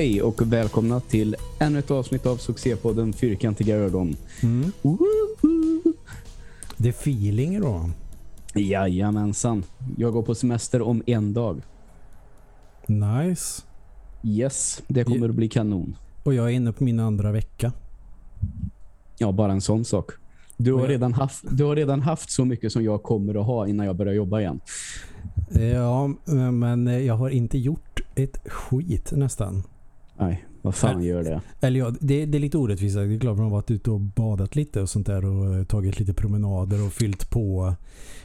Hej och välkomna till ännu ett avsnitt av succépodden Fyrkantiga ögon. Mm. Det är feeling då. Jajamensan. Jag går på semester om en dag. Nice. Yes, det kommer att bli kanon. Och jag är inne på min andra vecka. Ja, bara en sån sak. Du har, redan haft, du har redan haft så mycket som jag kommer att ha innan jag börjar jobba igen. Ja, men jag har inte gjort ett skit nästan. Nej, vad fan gör det? Eller ja, det, det är lite orättvist. Det är klart man har varit ute och badat lite och sånt där och eh, tagit lite promenader och fyllt på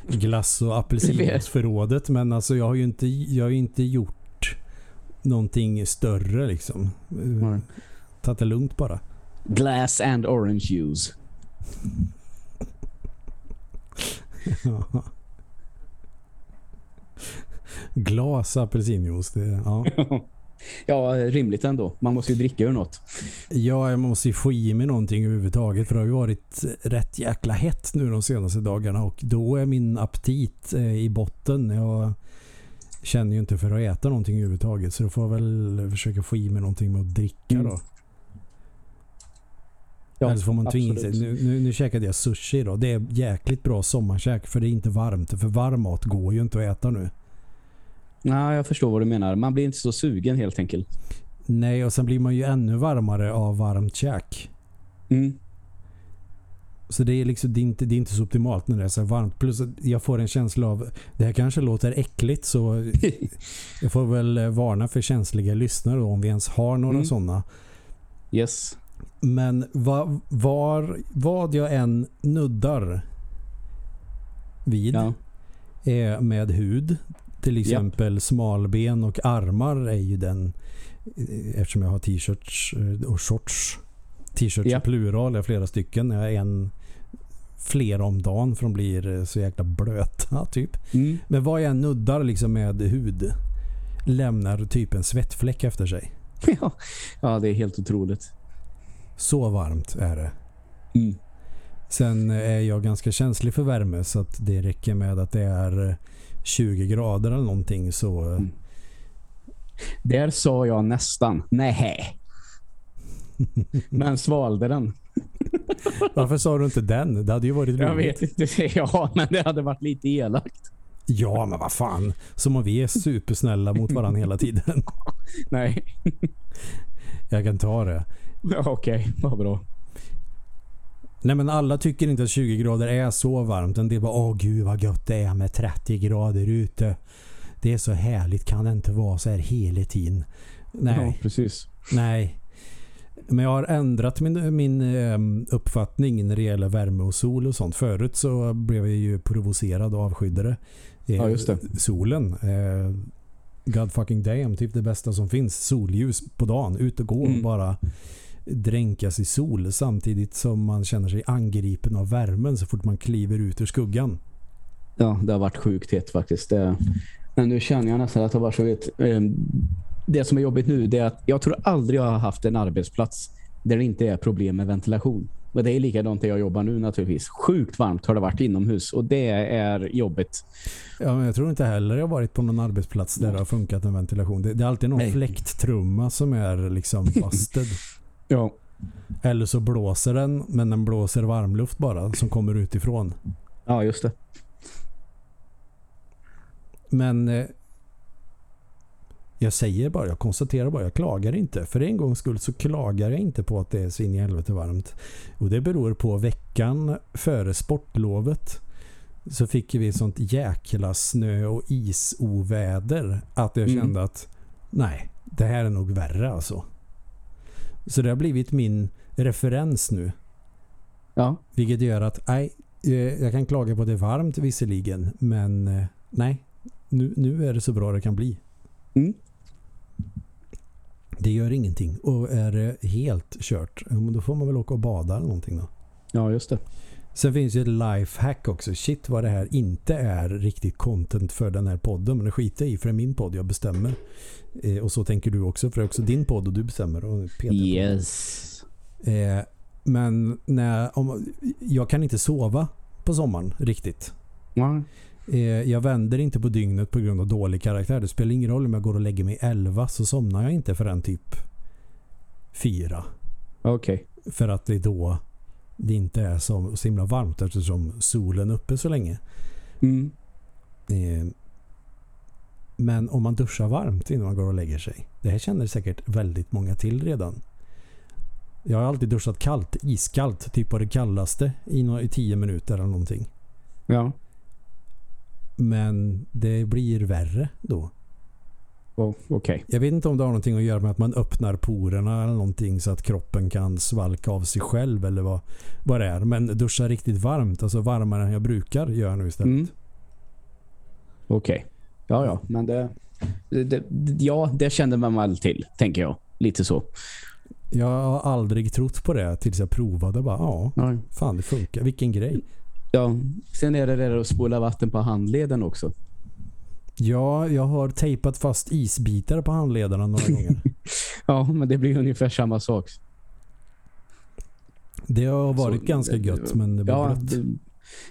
glass och apelsinjuiceförrådet. Men alltså jag har ju inte, jag har inte gjort någonting större liksom. Nej. Tagit det lugnt bara. Glass and orange juice. Glas apelsinjuice. Det, ja. ja, rimligt ändå. Man måste ju dricka ur något. ja, jag måste ju få i mig någonting överhuvudtaget för det har ju varit rätt jäkla hett nu de senaste dagarna och då är min aptit eh, i botten. Jag känner ju inte för att äta någonting överhuvudtaget så då får jag väl försöka få i mig någonting med att dricka Mm. då. Ja, Eller så får man tvinga sig. Nu, nu, nu käkade jag sushi då. Det är jäkligt bra sommarkäk för det är inte varmt. För varm mat går ju inte att äta nu. Nej, jag förstår vad du menar. Man blir inte så sugen helt enkelt. Nej, och sen blir man ju ännu varmare av varmt käk. Mm. Så det är liksom det är inte, det är inte så optimalt när det är så varmt. Plus att jag får en känsla av det här kanske låter äckligt så jag får väl eh, varna för känsliga lyssnare då, om vi ens har några Mm. sådana. yes. Men va, var, vad jag än nuddar vid Ja. är med hud. Till exempel smalben och armar är ju den eh, eftersom jag har t-shirts eh, och shorts. T-shirts i plural, jag har flera stycken. Jag har en flera om dagen för de blir eh, så jäkla blöta typ. Mm. Men vad jag nuddar liksom med hud lämnar typ en svettfläck efter sig. ja. ja, det är helt otroligt. Så varmt är det. Mm. Sen är jag ganska känslig för värme så att det räcker med att det är 20 grader eller någonting så Mm. Där sa jag nästan nej. Men svalde den. varför sa du inte den? Det hade ju varit Jag roligt. vet inte. Ja, men det hade varit lite elakt. Ja, men vad fan. Som om vi är supersnälla mot varandra hela tiden. Nej. Jag kan ta det. Okej, vad bra. Nej men alla tycker inte att 20 grader är så varmt. En del bara, åh gud vad gött det är med 30 grader ute. Det är så härligt, kan det inte vara så här hela tiden? Nej. Ja, precis. Nej. Men jag har ändrat min, min ehm, uppfattning när det gäller värme och sol och sånt. Förut så blev jag ju provocerad och avskyddade eh, Ja, just det. solen. Eh, God fucking damn, typ det bästa som finns. Solljus på dagen, ut och gå Mm. bara dränkas i sol samtidigt som man känner sig angripen av värmen så fort man kliver ut ur skuggan. Ja, det har varit sjukt hett faktiskt. Det, men nu känner jag nästan att det har varit så hett. Ehm, Det som är jobbigt nu är att jag tror aldrig jag har haft en arbetsplats där det inte är problem med ventilation. Och det är likadant där jag jobbar nu naturligtvis. Sjukt varmt har det varit inomhus och det är jobbigt. Ja, men jag tror inte heller jag har varit på någon arbetsplats där det har funkat med ventilation. Det, det är alltid någon Nej. fläkttrumma som är liksom busted. Ja. Eller så blåser den, men den blåser varmluft bara som kommer utifrån. Ja, just det. Men eh, jag säger bara, jag konstaterar bara, jag klagar inte. För en gångs skull så klagar jag inte på att det är så in i helvete varmt. Och det beror på veckan före sportlovet så fick vi sånt jäkla snö- och isoväder att jag Mm. kände att nej, det här är nog värre alltså. Så det har blivit min referens nu. Ja, Vilket gör att nej, eh, jag kan klaga på det varmt visserligen. Men eh, nej, nu, nu är det så bra det kan bli. Mm. Det gör ingenting. Och är det helt kört, då får man väl åka och bada eller någonting då. ja just det. Sen finns ju ett lifehack också. Shit vad det här inte är riktigt content för den här podden. Men det skiter jag i för det är min podd, jag bestämmer. Eh, och så tänker du också för det är också din podd och du bestämmer. Och. Yes. Eh, men när, om, jag kan inte sova på sommaren riktigt. Ja. Eh, jag vänder inte på dygnet på grund av dålig karaktär. Det spelar ingen roll om jag går och lägger mig 11 så somnar jag inte förrän typ fyra. Okej. För att det är då det inte är så, så himla varmt eftersom solen är uppe så länge. Mm. Eh, Men om man duschar varmt innan man går och lägger sig. Det här känner säkert väldigt många till redan. Jag har alltid duschat kallt, iskallt, typ på det kallaste i, nå- i tio minuter eller någonting. Ja. Men det blir värre då. Oh, Okej. Jag vet inte om det har någonting att göra med att man öppnar porerna eller någonting så att kroppen kan svalka av sig själv eller vad, vad det är. Men duscha riktigt varmt, alltså varmare än jag brukar gör jag nu istället. Mm. Okej. Ja, ja. Men det, det, det... Ja, det kände man väl till, tänker jag. Lite så. Jag har aldrig trott på det tills jag provade. Bara, ja, Ja. fan det funkar. Vilken grej. ja. Sen är det det där att spola vatten på handleden också. Ja, jag har tejpat fast isbitar på handlederna några gånger. Ja, men det blir ungefär samma sak. Det har varit Så, ganska det- gött men det blir Ja, blött. det,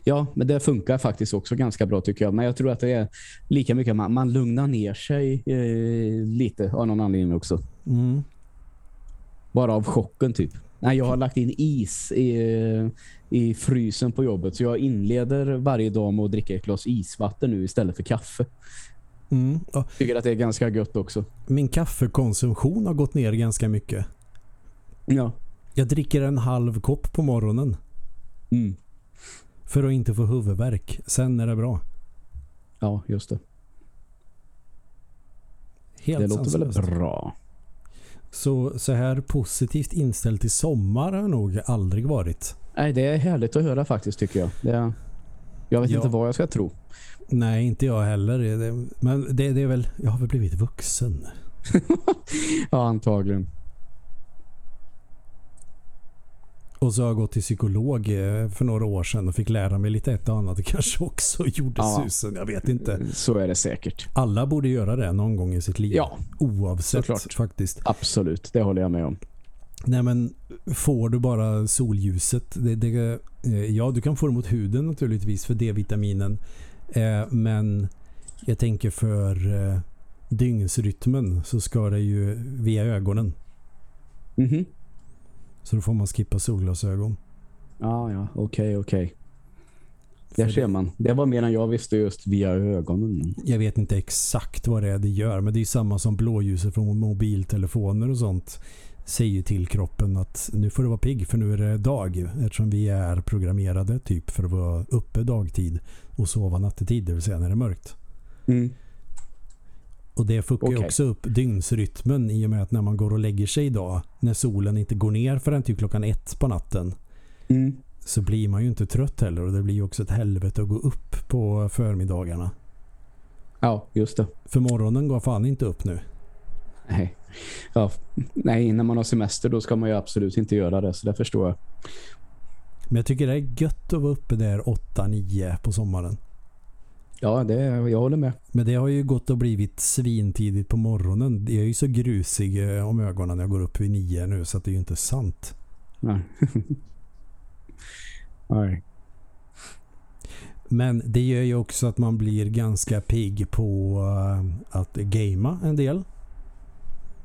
ja, men det funkar faktiskt också ganska bra tycker jag. Men jag tror att det är lika mycket man, man lugnar ner sig eh, lite av någon anledning också. Mm. Bara av chocken typ. Nej, jag har lagt in is i, i frysen på jobbet så jag inleder varje dag med att dricka ett glas isvatten nu istället för kaffe. Mm. Ja, Tycker att det är ganska gött också. min kaffekonsumtion har gått ner ganska mycket. Ja. Jag dricker en halv kopp på morgonen Mm. för att inte få huvudvärk. Sen är det bra. Ja, just det. Helt det låter väl bra. Så, så här positivt inställd till sommar har jag nog aldrig varit. Nej, det är härligt att höra faktiskt tycker jag. Det jag vet Ja. inte vad jag ska tro. Nej, inte jag heller. Det- Men det, det är väl, jag har väl blivit vuxen. Ja, antagligen. Och så har jag gått till psykolog eh, för några år sedan och fick lära mig lite ett och annat. Det kanske också gjorde Ja. susen. Jag vet inte. Så är det säkert. Alla borde göra det någon gång i sitt liv. Ja, Oavsett såklart. faktiskt. absolut. Det håller jag med om. Nej men får du bara solljuset. Det, det, eh, ja, du kan få det mot huden naturligtvis för D-vitaminen. Eh, men jag tänker för dygnsrytmen så ska det ju via ögonen. Mhm. Så då får man skippa solglasögon. Ja, ja. Okej, okej. Där För ser man. Det var mer än jag visste just via ögonen. Jag vet inte exakt vad det är det gör men det är samma som blåljuset från mobiltelefoner och sånt säger till kroppen att nu får du vara pigg för nu är det dag eftersom vi är programmerade typ för att vara uppe dagtid och sova nattetid det vill säga när det är mörkt. Mm. Och det fuckar Okej. också upp dygnsrytmen i och med att när man går och lägger sig idag när solen inte går ner förrän typ klockan ett på natten Mm. så blir man ju inte trött heller och det blir ju också ett helvete att gå upp på förmiddagarna. Ja, just det. För morgonen går fan inte upp nu. Nej. Ja, nej, när man har semester då ska man ju absolut inte göra det. Så det förstår jag. Men jag tycker det är gött att vara uppe där 8-9 på sommaren. Ja, det, jag håller med. Men det har ju gått och blivit svintidigt på morgonen. Jag är ju så grusig eh, om ögonen när jag går upp vid 9 nu så att det är ju inte sant. Nej. Nej. Men det gör ju också att man blir ganska pigg på eh, att gamea en del.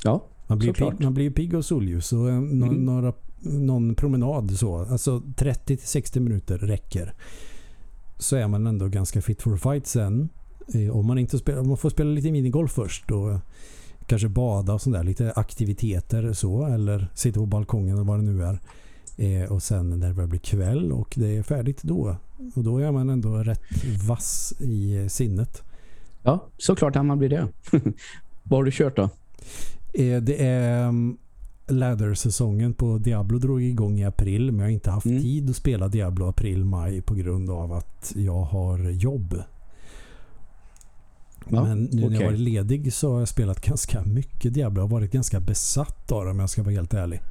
Ja, Man blir, pigg, man blir pigg och solljus och eh, Mm. några, någon promenad så. Alltså 30-60 minuter räcker. Så är man ändå ganska fit for fight sen. Eh, Om man, inte spelar, om man får spela lite minigolf först och eh, kanske bada och sådär. Lite aktiviteter så. Eller sitta på balkongen eller vad det nu är. Eh, och sen när det börjar bli kväll och det är färdigt då. Och då är man ändå rätt vass i sinnet. ja såklart att man blir det. Vad har du kört då? Eh, Det är um, Ladder-säsongen på Diablo drog igång i april men jag har inte haft Mm. tid att spela Diablo april-maj på grund av att jag har jobb. Ja, men nu när jag varit ledig så har jag spelat ganska mycket Diablo. Jag har varit ganska besatt av det om jag ska vara helt ärlig.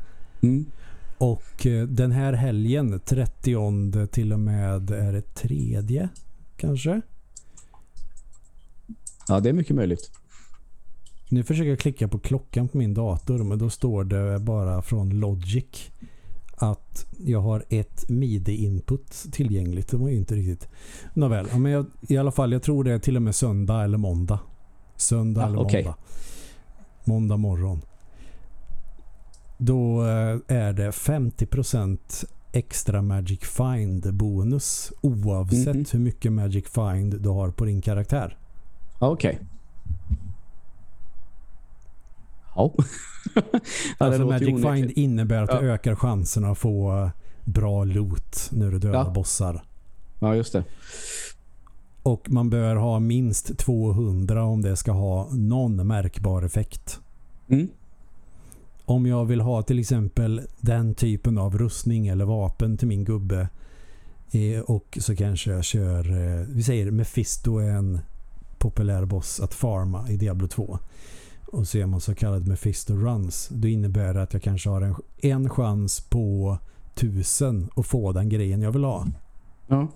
Mm. Och eh, den här helgen, 30 till och med är det tredje kanske? Ja, det är mycket möjligt. Nu försöker jag klicka på klockan på min dator men då står det bara från Logic att jag har ett MIDI-input tillgängligt. Det var ju inte riktigt. Nåväl, men jag, i alla fall jag tror det är till och med söndag eller måndag. Söndag Ja, eller okej. måndag. Måndag morgon. då eh, är det 50% extra Magic Find bonus oavsett Mhm. hur mycket Magic Find du har på din karaktär. Okej. Ja. Ja, alltså Magic. Find innebär att du Ja. ökar chanserna att få bra loot när du dödar Ja. bossar. Ja, just det. Och man bör ha minst 200 om det ska ha någon märkbar effekt. Mm. Om jag vill ha till exempel den typen av rustning eller vapen till min gubbe eh, och så kanske jag kör, eh, vi säger Mephisto är en populär boss att farma i Diablo 2. Och så är man så kallad Mephisto runs. Då innebär det att jag kanske har en, en chans på tusen att få den grejen jag vill ha. Ja.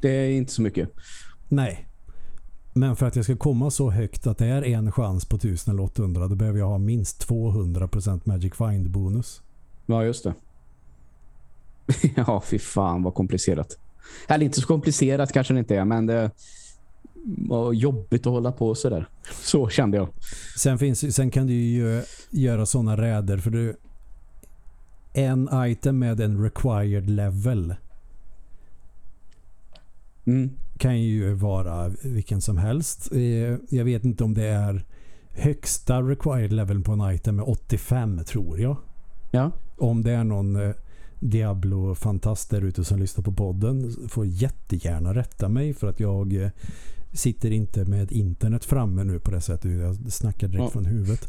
Det är inte så mycket. Nej. Men för att jag ska komma så högt att det är en chans på 1000 eller 800 då behöver jag ha minst 200% Magic Find bonus. Ja, just det. ja, fy fan vad komplicerat. Eller inte så komplicerat kanske det inte är, men det jobbigt att hålla på så där. Så kände jag. Sen, finns, sen kan du ju göra sådana räder för du en item med en required level Mm. kan ju vara vilken som helst. Eh, Jag vet inte om det är högsta required level på en item är 85 tror jag. Ja. Om det är någon eh, Diablo-fantast där ute som lyssnar på podden får jättegärna rätta mig för att jag eh, sitter inte med internet framme nu på det sättet. Jag snackar direkt Ja. från huvudet.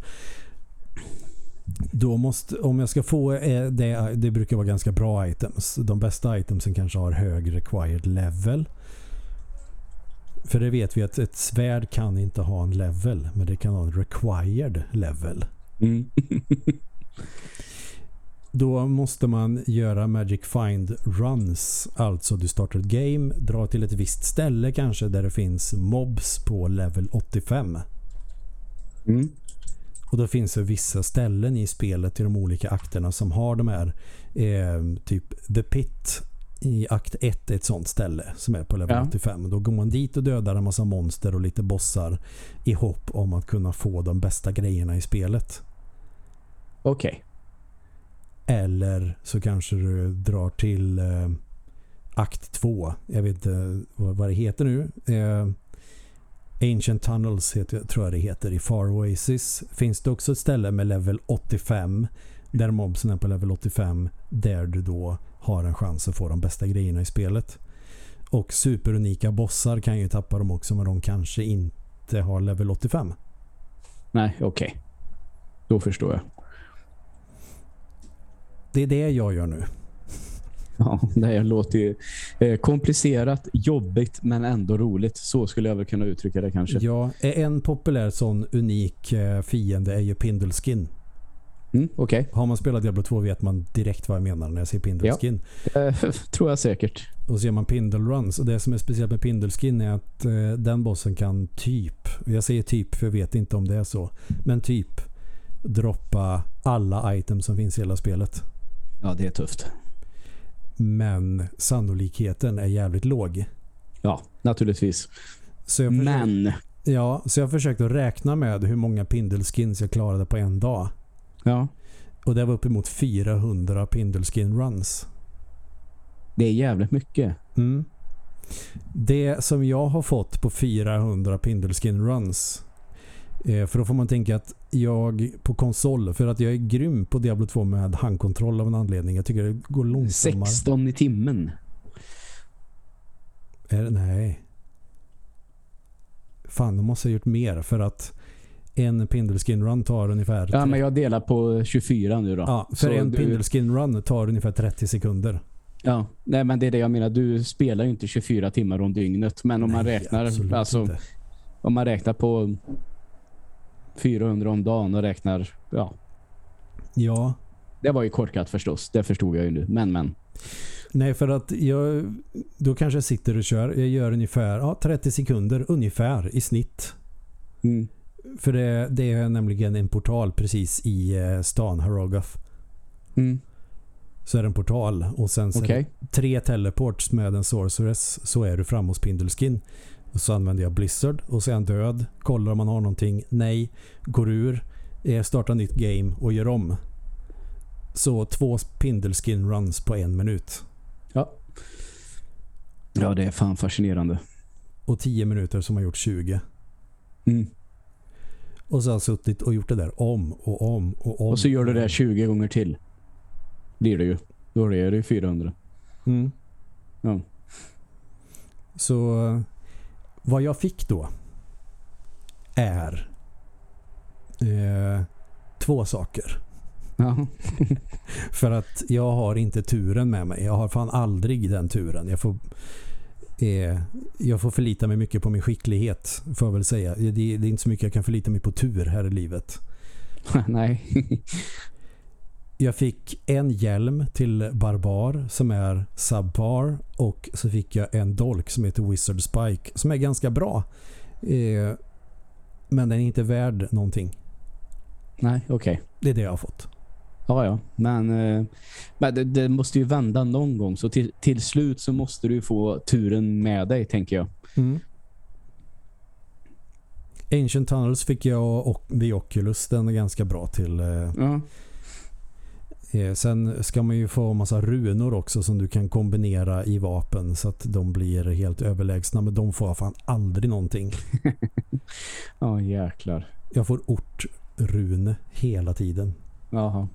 Då måste, om jag ska få eh, det, det brukar vara ganska bra items. De bästa itemsen kanske har hög required level. För det vet vi att ett svärd kan inte ha en level, men det kan ha en required level. Mm. Då måste man göra Magic Find runs. Alltså du startar ett game, drar till ett visst ställe kanske där det finns mobs på level 85. Mm. Och då finns det vissa ställen i spelet i de olika akterna som har de här eh, typ The Pit i akt 1 är ett sånt ställe som är på level Ja. 85. Då går man dit och dödar en massa monster och lite bossar i hopp om att kunna få de bästa grejerna i spelet. Okej. Eller så kanske du drar till eh, akt 2. Jag vet inte vad, vad det heter nu. Eh, Ancient Tunnels heter, tror jag det heter. I Far Oasis finns det också ett ställe med level 85 där mobsen är på level 85 där du då har en chans att få de bästa grejerna i spelet. Och superunika bossar kan ju tappa dem också men de kanske inte har level 85. Nej, okej. Då förstår jag. Det är det jag gör nu. Ja, det här låter ju eh, komplicerat, jobbigt men ändå roligt. Så skulle jag väl kunna uttrycka det kanske. Ja, en populär sån unik eh, fiende är ju Pindleskin. Mm, Okej, Har man spelat Diablo 2 vet man direkt vad jag menar när jag säger Pindleskin. eh, tror jag säkert. Och så ser man Pindle Runs. Och det som är speciellt med Pindleskin är att eh, den bossen kan typ, jag säger typ för jag vet inte om det är så, men typ droppa alla items som finns i hela spelet. Ja, det är tufft. Men sannolikheten är jävligt låg. Ja, naturligtvis. Försökte, Men, ja, så jag försökte att räkna med hur många Pindleskins jag klarade på en dag. ja, Och det var uppemot 400 Pindleskin runs. det är jävligt mycket. Mm. Det som jag har fått på 400 Pindleskin runs eh, för då får man tänka att jag på konsol, för att jag är grym på Diablo 2 med handkontroll av en anledning. Jag tycker det går långsammare. 16 i timmen. Är det, nej. Fan, de måste ha gjort mer för att en Pindleskin run tar ungefär... Ja, men jag delar på 24 nu då. Ja, för Så en du- Pindleskin run tar ungefär 30 sekunder. Ja, nej men det är det jag menar. Du spelar ju inte 24 timmar om dygnet. Men om man Nej, räknar absolut alltså, inte. om man räknar på 400 om dagen och räknar, ja. Ja, Det var ju korkat förstås. Det förstod jag ju nu. Men, men. Nej, för att jag då kanske jag sitter och kör. Jag gör ungefär ja, 30 sekunder ungefär i snitt. Mm. För det, det är nämligen en portal precis i eh, stan Harogoth. Mm. Så är det en portal och sen det tre teleports med en sorceress så är du framme hos Pindleskin. Och så använder jag Blizzard och så är han död. Kollar om man har någonting. Nej. Går ur. eh, Startar nytt game och gör om. Så två Pindelskin runs på en minut. Ja. Ja, det är fan fascinerande. Och tio minuter som har gjort 20. Mm. Och så har jag suttit och gjort det där om och om och om. Och så gör du det 20 gånger till. Blir det ju. Då är det ju 400. Mm. Ja. Så vad jag fick då är eh, två saker. Ja. För att jag har inte turen med mig. Jag har fan aldrig den turen. Jag får, eh, jag får förlita mig mycket på min skicklighet, får jag väl säga. Det, det är inte så mycket jag kan förlita mig på tur här i livet. Nej. Jag fick en hjälm till Barbar som är subpar och så fick jag en dolk som heter Wizard Spike som är ganska bra. Eh, men den är inte värd någonting. Nej, okej. Det är det jag har fått. Ja, ja. Men, eh, men det, det måste ju vända någon gång. Så till, till slut så måste du få turen med dig, tänker jag. Mm. Ancient Tunnels fick jag och The Oculus. Den är ganska bra till. Eh, Ja. Eh, sen ska man ju få massa runor också som du kan kombinera i vapen så att de blir helt överlägsna. Men de får jag fan aldrig någonting. Ja, jäklar. Jag får ortrune hela tiden. Jaha.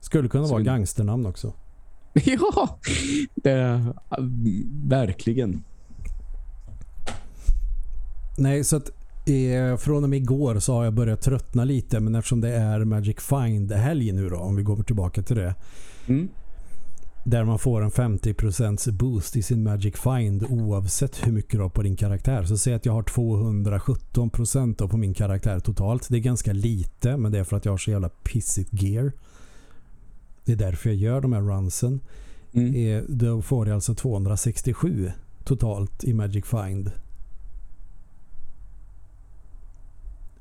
Skulle kunna Så vara vi- gangsternamn också. Ja, det, verkligen. Nej, så att eh, från och med igår så har jag börjat tröttna lite men eftersom det är Magic Find-helg nu då, om vi går tillbaka till det. Mm. Där man får en 50% boost i sin Magic Find oavsett hur mycket du har på din karaktär. Så säg att jag har 217% då på min karaktär totalt. Det är ganska lite men det är för att jag har så jävla pissigt gear. Det är därför jag gör de här runsen. Mm. Eh, Då får jag alltså 267 totalt i Magic Find.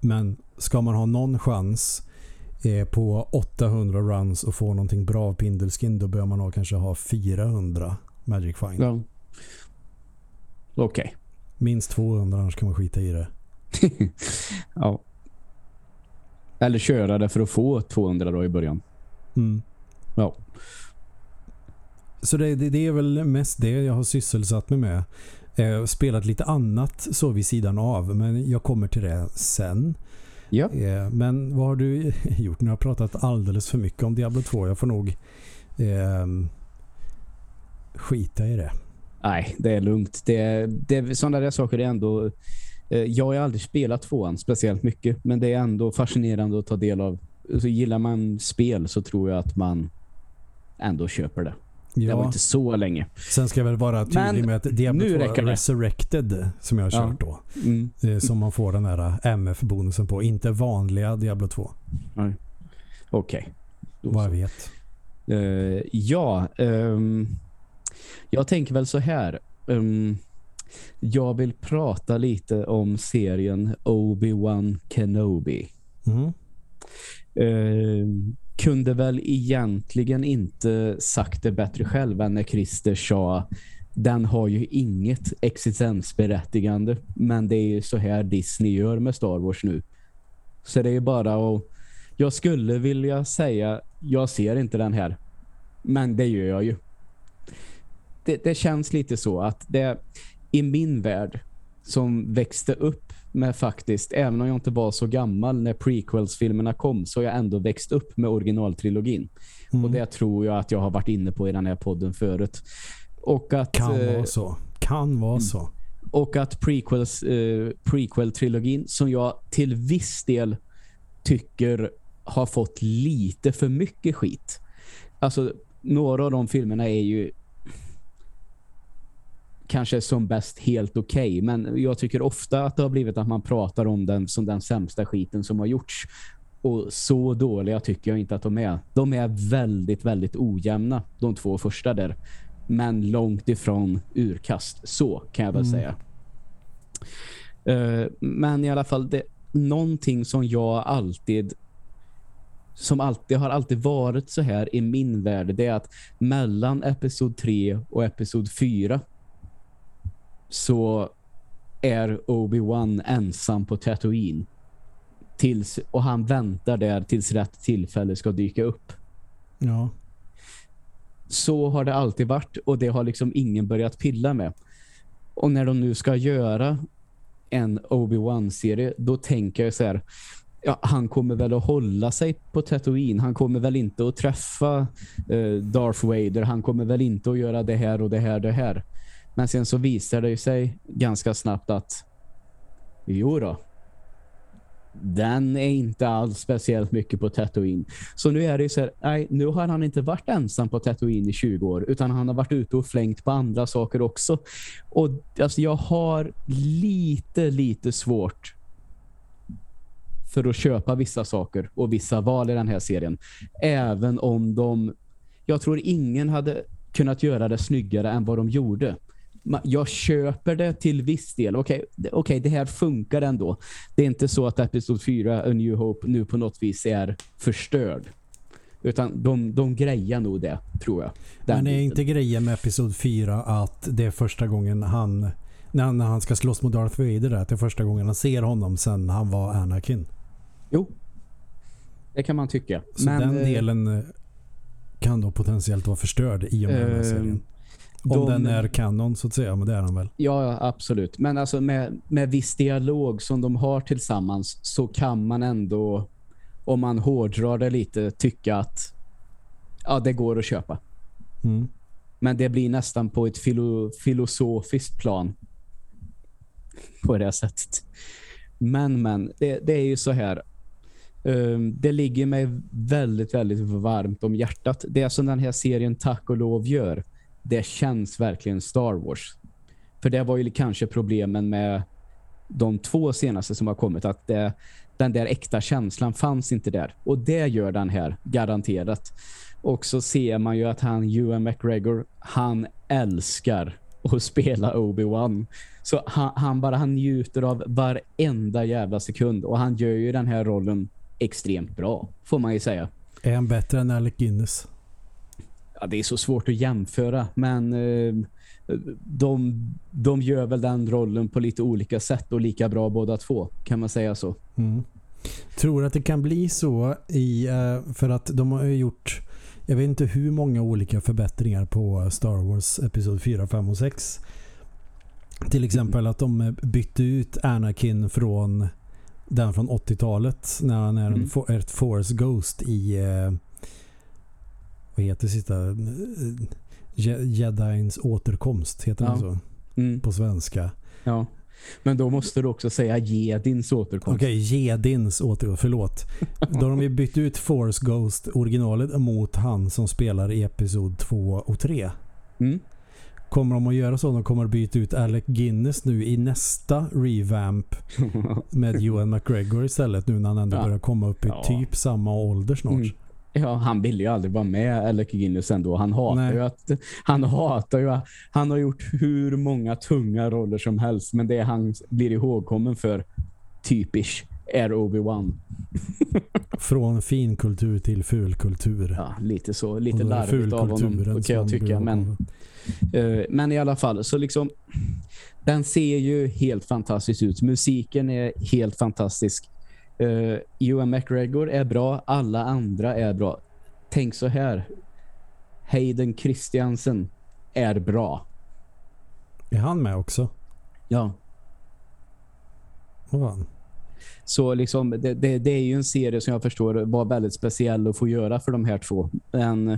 Men ska man ha någon chans eh, på 800 runs och få någonting bra av Pindelskin då bör man ha, kanske ha 400 Magic Find. Ja. Okej. Minst 200 annars kan man skita i det. ja. Eller köra det för att få 200 då i början. Mm. Ja. Så det, det, det är väl mest det jag har sysselsatt mig med. Eh, spelat lite annat så vid sidan av men jag kommer till det sen. Ja. Eh, Men vad har du gjort? Nu har pratat alldeles för mycket om Diablo 2. Jag får nog eh, skita i det. Nej, det är lugnt. Det, det, sådana där saker är ändå... Eh, jag har aldrig spelat tvåan speciellt mycket, men det är ändå fascinerande att ta del av. Så gillar man spel så tror jag att man ändå köper det. Det var Ja, inte så länge. sen ska jag väl vara tydlig Men med att Diablo nu 2 räcker det. Resurrected som jag har Ja. kört då. Mm. eh, Som man får den här MF-bonusen på. Inte vanliga Diablo 2. Okej. Då Vad jag vet. Eh, ja, ehm, jag tänker väl så här. Ehm, jag vill prata lite om serien Obi-Wan Kenobi. Mm. Ehm, kunde väl egentligen inte sagt det bättre själv än när Christer sa den har ju inget existensberättigande men det är ju så här Disney gör med Star Wars nu. Så det är bara att jag skulle vilja säga jag ser inte den här men det gör jag ju. Det, det känns lite så att det i min värld som växte upp med faktiskt, även om jag inte var så gammal när prequels-filmerna kom så har jag ändå växt upp med originaltrilogin. Mm. Och det tror jag att jag har varit inne på i den här podden förut. Och att, Kan eh, vara så. Kan vara mm. så. och att prequels, eh, prequel-trilogin som jag till viss del tycker har fått lite för mycket skit. Alltså, några av de filmerna är ju kanske som bäst helt okej, men jag tycker ofta att det har blivit att man pratar om den som den sämsta skiten som har gjorts. Och så dåliga tycker jag inte att de är. De är väldigt, väldigt ojämna, de två första där. Men långt ifrån urkast. Så kan jag väl Mm. säga. Eh, men i alla fall, det, någonting som jag alltid som alltid har alltid varit så här i min värld det är att mellan episod 3 och episod 4 så är Obi-Wan ensam på Tatooine tills, och han väntar där tills rätt tillfälle ska dyka upp. Ja. Så har det alltid varit och det har liksom ingen börjat pilla med. Och när de nu ska göra en Obi-Wan-serie, då tänker jag så här ja, han kommer väl att hålla sig på Tatooine. Han kommer väl inte att träffa eh, Darth Vader. Han kommer väl inte att göra det här och det här och det här. Men sen så visar det sig ganska snabbt att jo då, den är inte alls speciellt mycket på Tatooine. Så nu är det ju så här, nej, nu har han inte varit ensam på Tatooine i 20 år utan han har varit ute och flängt på andra saker också. Och alltså jag har lite, lite svårt för att köpa vissa saker och vissa val i den här serien. Även om de... Jag tror ingen hade kunnat göra det snyggare än vad de gjorde. Jag köper det till viss del. Okej, okay, okay, det här funkar ändå. Det är inte så att Episod 4, A New Hope, nu på något vis är förstörd. Utan de, de grejar nog det, tror jag. Men är inte grejen med Episod 4 att det är första gången han när han, när han ska slåss mot Darth Vader att det är första gången han ser honom sen han var Anakin? Jo, det kan man tycka. Så Men, den eh, delen eh, kan då potentiellt vara förstörd i och med uh, den här serien. Om de, den är kanon så att säga, men det är den väl. Ja, absolut. Men alltså med, med viss dialog som de har tillsammans så kan man ändå, om man hårdrar det lite, tycka att ja, det går att köpa. Mm. Men det blir nästan på ett filo filosofiskt plan på det sättet. Men, men, det, det är ju så här. Um, det ligger mig väldigt, väldigt varmt om hjärtat. Det som den här serien Tack och lov gör, det känns verkligen Star Wars. För det var ju kanske problemen med de två senaste som har kommit, att det, den där äkta känslan fanns inte där. Och det gör den här, garanterat. Och så ser man ju att han, Ewan McGregor, han älskar att spela Obi-Wan. Så han, han, bara han njuter av varenda jävla sekund. Och han gör ju den här rollen extremt bra, får man ju säga. Är han bättre än Alec Guinness? Ja, det är så svårt att jämföra. Men eh, de, de gör väl den rollen på lite olika sätt och lika bra båda två, kan man säga så. Mm. Tror att det kan bli så i, eh, för att de har gjort jag vet inte hur många olika förbättringar på Star Wars episod 4, 5 och 6. Till exempel att de bytte ut Anakin från den från 80-talet när han är en mm. ett Force Ghost i eh, vad heter sista eh, Jedins återkomst heter ja. den så mm. på svenska. Ja. Men då måste du också säga Jedins återkomst. Okej, okay, Jedins återkomst. Förlåt. då har de bytt ut Force Ghost originalet mot han som spelar i episod 2 och 3. Mm. Kommer de att göra så? De kommer att byta ut Alec Guinness nu i nästa revamp med Ewan McGregor istället nu när han ändå ja. börjar komma upp i ja. typ samma ålder snart. Mm. Ja, han ville ju aldrig vara med Alec Guinness ändå. Han hatar ju att han hatar ju han har gjort hur många tunga roller som helst men det han blir ihågkommen för typisch är Obi-Wan. Från finkultur till fulkultur. Ja, lite så. Lite larvigt av honom kan jag tycka. Men, uh, men i alla fall, så liksom den ser ju helt fantastisk ut. Musiken är helt fantastisk. Uh, Ewan McGregor är bra. Alla andra är bra. Tänk så här. Hayden Christiansen är bra. Är han med också? Ja. Vad Så liksom, det, det, det, är ju en serie som jag förstår var väldigt speciell att få göra för de här två. Men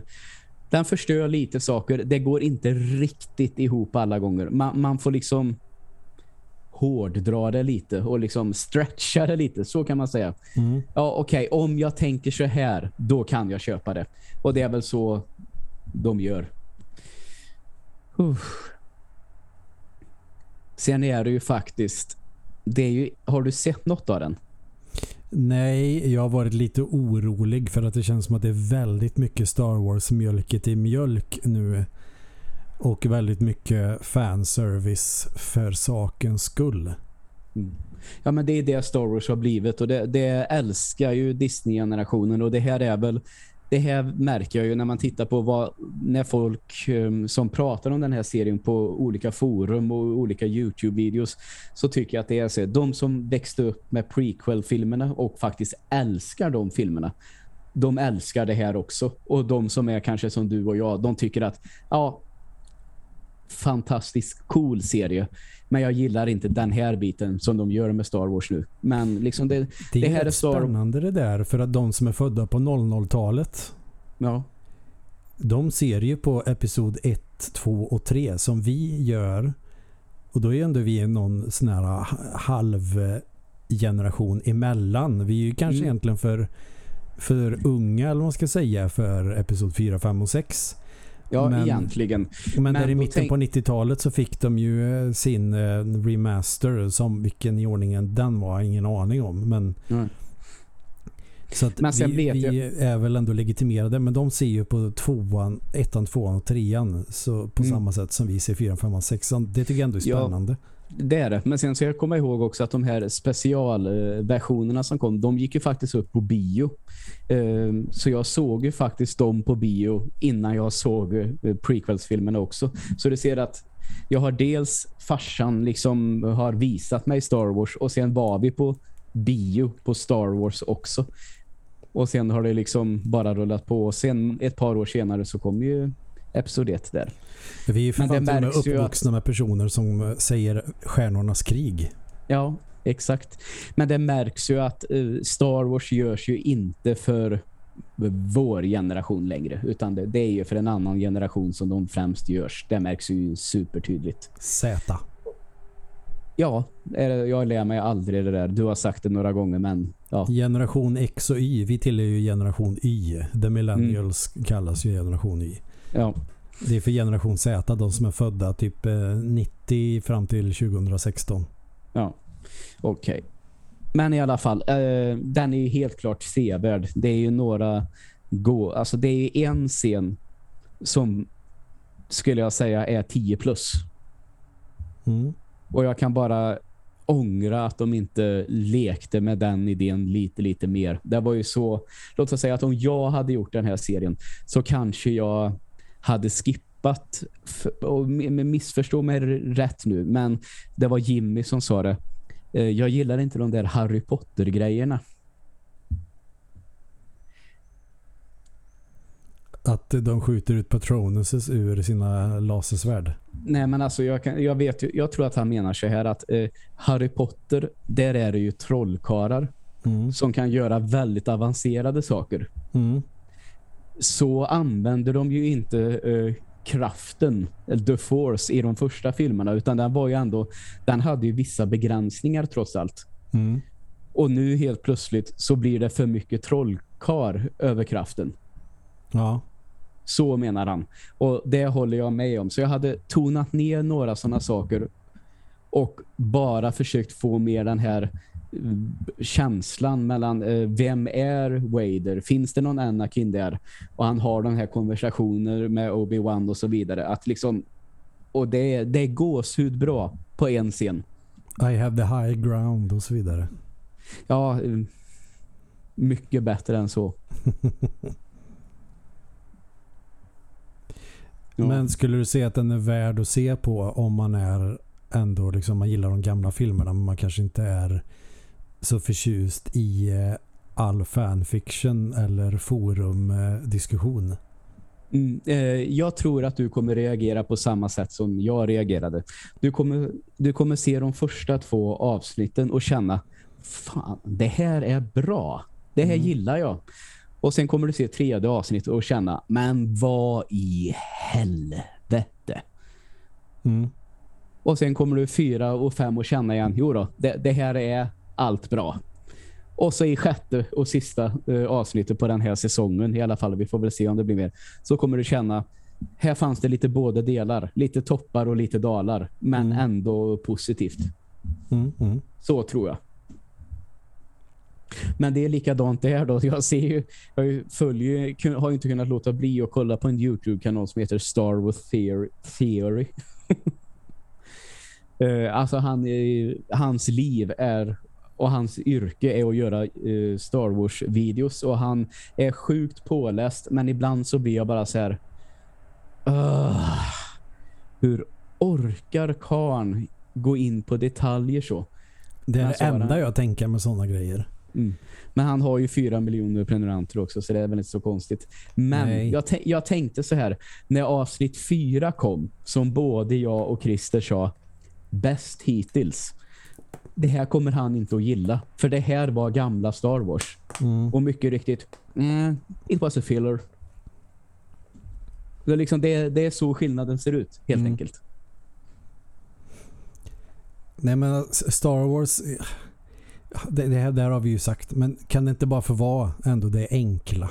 den förstör lite saker. Det går inte riktigt ihop alla gånger. Man, man får liksom hårddra det lite och liksom stretcha det lite, så kan man säga. Mm. Ja, okej, okay, om jag tänker så här, då kan jag köpa det. Och det är väl så de gör. Uff. Sen är det ju faktiskt det är ju, har du sett något av den? Nej, jag har varit lite orolig för att det känns som att det är väldigt mycket Star Wars-mjölket i mjölk nu. Och väldigt mycket fanservice för sakens skull. Mm. Ja, men det är det Star Wars har blivit och det, det älskar ju Disney-generationen och det här är väl det här märker jag ju när man tittar på vad, när folk um, som pratar om den här serien på olika forum och olika Youtube-videos så tycker jag att det är så. De som växte upp med prequel-filmerna och faktiskt älskar de filmerna de älskar det här också. Och de som är kanske som du och jag, de tycker att ja, fantastiskt cool serie. Men jag gillar inte den här biten som de gör med Star Wars nu. Men liksom det, det, det här är Star... spännande det där för att de som är födda på 00-talet ja. de ser ju på episod 1, 2 och 3 som vi gör och då är ändå vi någon sån här halv generation emellan. Vi är ju kanske mm. egentligen för för unga eller vad man ska säga för episod 4, 5 och 6. Ja, men, egentligen. Men, men där i mitten på 90-talet så fick de ju eh, sin uh, remaster som vilken i ordningen den var, ingen aning om. Men, mm. Så att men vi, vi är väl ändå legitimerade men de ser ju på tvåan, ettan, tvåan och trean så på mm. samma sätt som vi ser fyran, femman, sexan. Det tycker jag ändå är spännande. Ja det är det. Men sen ska jag komma ihåg också att de här specialversionerna som kom, de gick ju faktiskt upp på bio. Ehm, så jag såg ju faktiskt dem på bio innan jag såg prequelsfilmerna prequels-filmerna också. Så du ser att jag har dels farsan liksom har visat mig Star Wars och sen var vi på bio på Star Wars också. Och sen har det liksom bara rullat på. Och sen ett par år senare så kom ju episod 1 där. Vi är för fan uppvuxna att... med personer som säger stjärnornas krig. Ja, exakt. Men det märks ju att uh, Star Wars görs ju inte för vår generation längre. Utan det, det, är ju för en annan generation som de främst görs. Det märks ju supertydligt. Z. Ja, jag lär mig aldrig det där. Du har sagt det några gånger, men ja. Generation X och Y. Vi tillhör ju generation Y. The Millennials mm. kallas ju generation Y. Ja. Det är för generation Z, de som är födda typ 90 eh, fram till 2016. Ja, okej. Okay. Men i alla fall, eh, den är ju helt klart sevärd. Det är ju några gå, alltså det är en scen som skulle jag säga är 10 plus. Mm. Och jag kan bara ångra att de inte lekte med den idén lite, lite mer. Det var ju så, låt oss säga att om jag hade gjort den här serien så kanske jag hade skippat och missförstå mig rätt nu men det var Jimmy som sa det eh, jag gillar inte de där Harry Potter-grejerna. Att de skjuter ut Patronuses ur sina lasersvärd? Nej men alltså jag, kan, jag vet jag tror att han menar så här att eh, Harry Potter, där är det ju trollkarar mm. som kan göra väldigt avancerade saker. Mm så använder de ju inte uh, kraften, the force i de första filmerna utan den var ju ändå den hade ju vissa begränsningar trots allt. Mm. Och nu helt plötsligt så blir det för mycket trollkar över kraften. Ja. Så menar han. Och det håller jag med om. Så jag hade tonat ner några sådana saker och bara försökt få mer den här känslan mellan eh, vem är Vader? Finns det någon Anakin där? Och han har den här konversationer med Obi-Wan och så vidare. Att liksom, och det, det är gåshud bra på en scen. I have the high ground och så vidare. Ja, eh, mycket bättre än så. ja. Men skulle du säga att den är värd att se på om man är ändå liksom man gillar de gamla filmerna men man kanske inte är så förtjust i eh, all fanfiction eller forumdiskussion. Mm, eh, jag tror att du kommer reagera på samma sätt som jag reagerade. Du kommer, du kommer se de första två avsnitten och känna fan, det här är bra. Det här mm. gillar jag. Och sen kommer du se tredje avsnittet och känna, men vad i helvete? Mm. Och sen kommer du fyra och fem och känna igen, jo då, det, det här är allt bra. Och så i sjätte och sista uh, avsnittet på den här säsongen, i alla fall, vi får väl se om det blir mer, så kommer du känna här fanns det lite båda delar. Lite toppar och lite dalar. Men mm. ändå positivt. Mm, mm. Så tror jag. Men det är likadant där då. Jag ser ju, jag följer, har inte kunnat låta bli att kolla på en Youtube-kanal som heter Star Wars Theory. Uh, alltså han, hans liv är och hans yrke är att göra uh, Star Wars-videos och han är sjukt påläst men ibland så blir jag bara så här uh, hur orkar karn gå in på detaljer så? Det är det enda jag tänker med sådana grejer. Mm. Men han har ju fyra miljoner prenumeranter också så det är väl inte så konstigt. Men jag, jag, tänkte så här, när avsnitt fyra kom, som både jag och Christer sa, bäst hittills. Det här kommer han inte att gilla. För det här var gamla Star Wars. Mm. Och mycket riktigt, mm, it was a filler. Det är, liksom, det, det är så skillnaden ser ut, helt mm. enkelt. Nej men Star Wars det, det här där har vi ju sagt men kan det inte bara få vara ändå det enkla?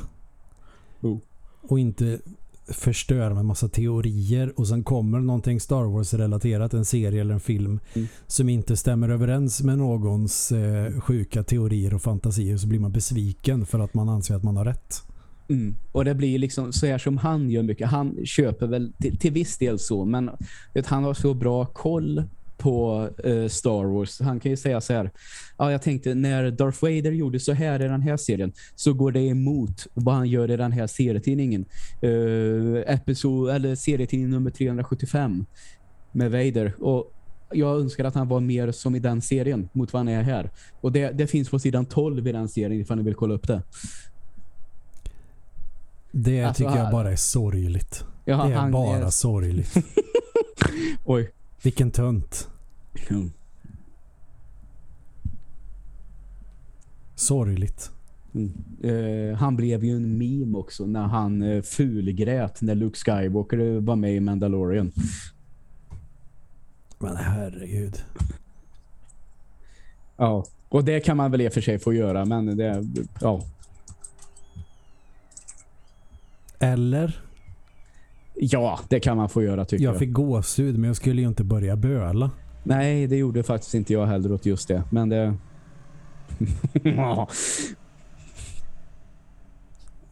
Oh. Och inte förstöra med massa teorier och sen kommer någonting Star Wars-relaterat, en serie eller en film mm. som inte stämmer överens med någons eh, sjuka teorier och fantasier så blir man besviken för att man anser att man har rätt. Mm. Och det blir liksom så här som han gör mycket. Han köper väl till, till viss del så, men vet, han har så bra koll på uh, Star Wars. Han kan ju säga så här. Ja, jag tänkte när Darth Vader gjorde så här i den här serien så går det emot vad han gör i den här serietidningen. Uh, episod, eller serietidning nummer 375 med Vader. Och jag önskar att han var mer som i den serien mot vad han är här. Och det, det finns på sidan 12 i den serien ifall ni vill kolla upp det. Det alltså, tycker jag bara är sorgligt. Ja, det är bara är... sorgligt. Oj. Vilken tönt. Mm. Sorgligt. Mm. Uh, han blev ju en meme också när han uh, fulgrät när Luke Skywalker var med i Mandalorian. Men herregud. Ja, och det kan man väl i och för sig få göra, men det, ja. Eller? Ja, det kan man få göra tycker jag. Jag fick gåshud, men jag skulle ju inte börja böla. Nej, det gjorde faktiskt inte jag heller åt just det. Men det...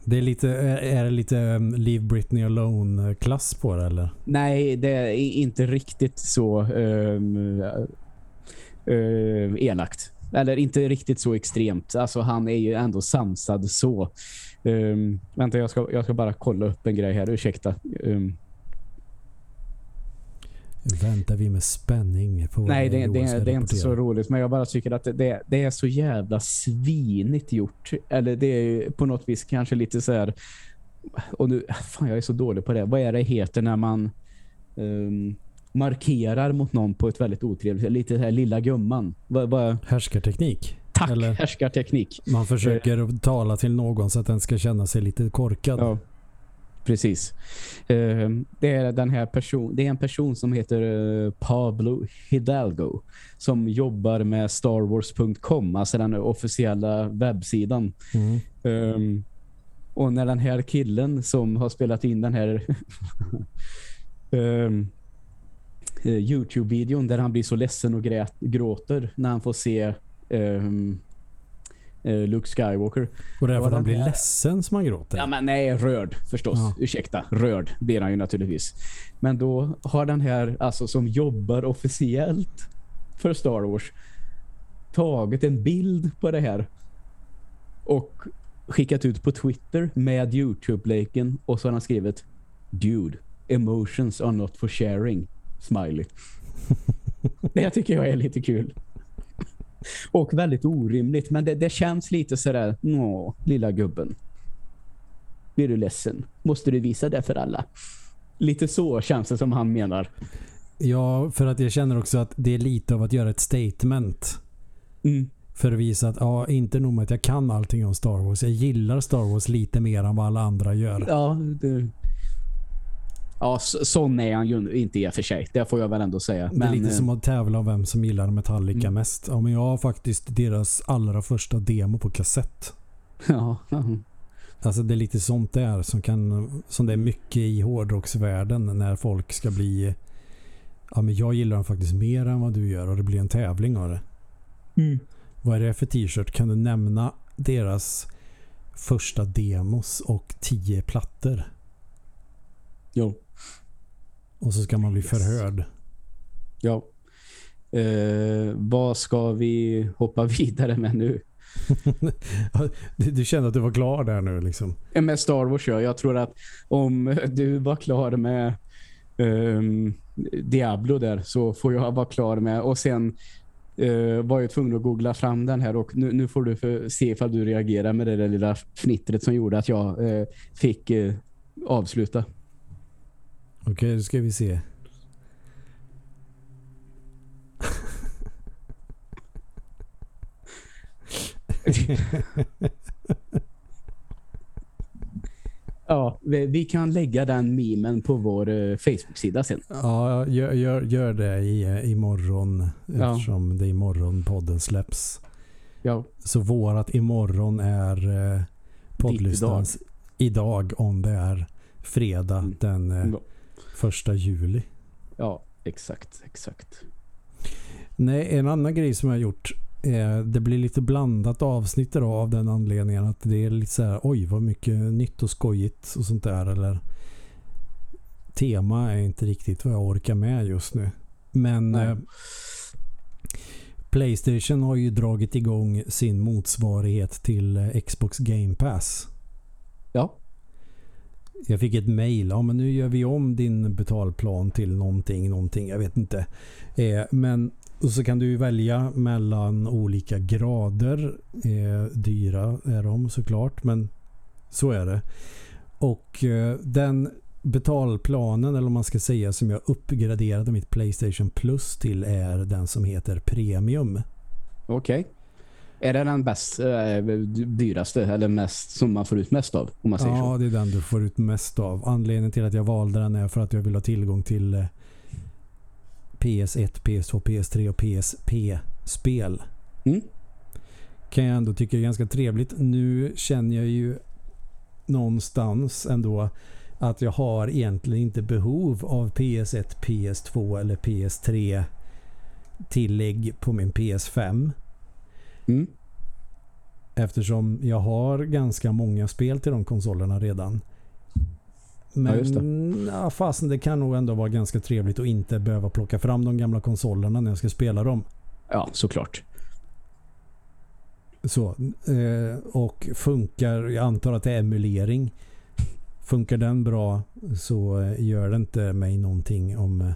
det är lite, är det lite um, Leave Britney Alone-klass på det, eller? Nej, det är inte riktigt så um, uh, elakt. Eller inte riktigt så extremt. Alltså han är ju ändå sansad så. Um, vänta, jag ska, jag ska bara kolla upp en grej här. Ursäkta. Um, Väntar vi med spänning på Nej, det, det, det är inte så roligt. Men jag bara tycker att det, det är så jävla svinigt gjort. Eller det är på något vis kanske lite så här... Och nu, fan jag är så dålig på det. Vad är det heter när man um, markerar mot någon på ett väldigt otrevligt Lite så här lilla gumman. Vad, vad... Härskarteknik? Tack, Eller, härskarteknik. Man försöker uh, tala till någon så att den ska känna sig lite korkad. Ja precis. Uh, det är den här person, det är en person som heter uh, Pablo Hidalgo som jobbar med starwars.com, alltså den officiella webbsidan. Mm. Um, och när den här killen som har spelat in den här um, Youtube-videon där han blir så ledsen och grät, gråter när han får se um, eh, Luke Skywalker. Och det är för att han blir här... ledsen som han gråter? Ja, men nej, rörd förstås. Ja. Ursäkta, rörd blir han ju naturligtvis. Men då har den här, alltså som jobbar officiellt för Star Wars, tagit en bild på det här och skickat ut på Twitter med Youtube-leken och så har han skrivit Dude, emotions are not for sharing. Smiley. det tycker jag är lite kul. Och väldigt orimligt. Men det, det känns lite sådär, nå, lilla gubben. Blir du ledsen? Måste du visa det för alla? Lite så känns det som han menar. Ja, för att jag känner också att det är lite av att göra ett statement. Mm. För att visa att, ja, inte nog med att jag kan allting om Star Wars. Jag gillar Star Wars lite mer än vad alla andra gör. Ja, det, Ja, sån är han ju inte i och för sig. Det får jag väl ändå säga. Det är lite eh, som att tävla om vem som gillar Metallica mm. mest. Ja, men jag har faktiskt deras allra första demo på kassett. Ja. Mm. Alltså det är lite sånt där som kan som det är mycket i hårdrocksvärlden när folk ska bli ja men jag gillar dem faktiskt mer än vad du gör och det blir en tävling av det. Mm. Vad är det för t-shirt? Kan du nämna deras första demos och tio plattor? Jo. Och så ska man bli förhörd. Ja. Eh, vad ska vi hoppa vidare med nu? du kände att du var klar där nu liksom. Med Star Wars, ja. Jag tror att om du var klar med um, Diablo där så får jag vara klar med och sen uh, var jag tvungen att googla fram den här och nu, nu får du för, se ifall du reagerar med det där lilla fnittret som gjorde att jag uh, fick uh, avsluta. Okej, okay, då ska vi se. ja, vi, vi, kan lägga den memen på vår uh, Facebook-sida sen. Ja, gör, gör, gör det i, eh, imorgon ja. eftersom det är imorgon podden släpps. Ja. Så vårat imorgon är uh, poddlystans idag. idag om det är fredag mm. den uh, första juli. Ja, exakt, exakt. Nej, en annan grej som jag har gjort Eh, det blir lite blandat avsnitt idag av den anledningen att det är lite så här, oj vad mycket nytt och skojigt och sånt där eller tema är inte riktigt vad jag orkar med just nu. Men eh, Playstation har ju dragit igång sin motsvarighet till eh, Xbox Game Pass. Jag fick ett mail. Ja, men nu gör vi om din betalplan till någonting, någonting. Jag vet inte. Eh, men och så kan du välja mellan olika grader. Eh, dyra är de såklart, men så är det. Och eh, den betalplanen, eller om man ska säga, som jag uppgraderade mitt Playstation Plus till är den som heter Premium. Okej. Okay. Är det den bäst, äh, dyraste eller mest som man får ut mest av? Om man säger ja, så? det är den du får ut mest av. Anledningen till att jag valde den är för att jag vill ha tillgång till eh, PS1, PS2, PS3 och PSP-spel. Mm. Kan jag ändå tycka är ganska trevligt. Nu känner jag ju någonstans ändå att jag har egentligen inte behov av PS1, PS2 eller PS3 tillägg på min PS5. Mm. Eftersom jag har ganska många spel till de konsolerna redan. Men ja. Ja, fasen, det kan nog ändå vara ganska trevligt att inte behöva plocka fram de gamla konsolerna när jag ska spela dem. Ja, såklart. Så, eh, och funkar, jag antar att det är emulering. Funkar den bra så eh, gör det inte mig någonting om, eh,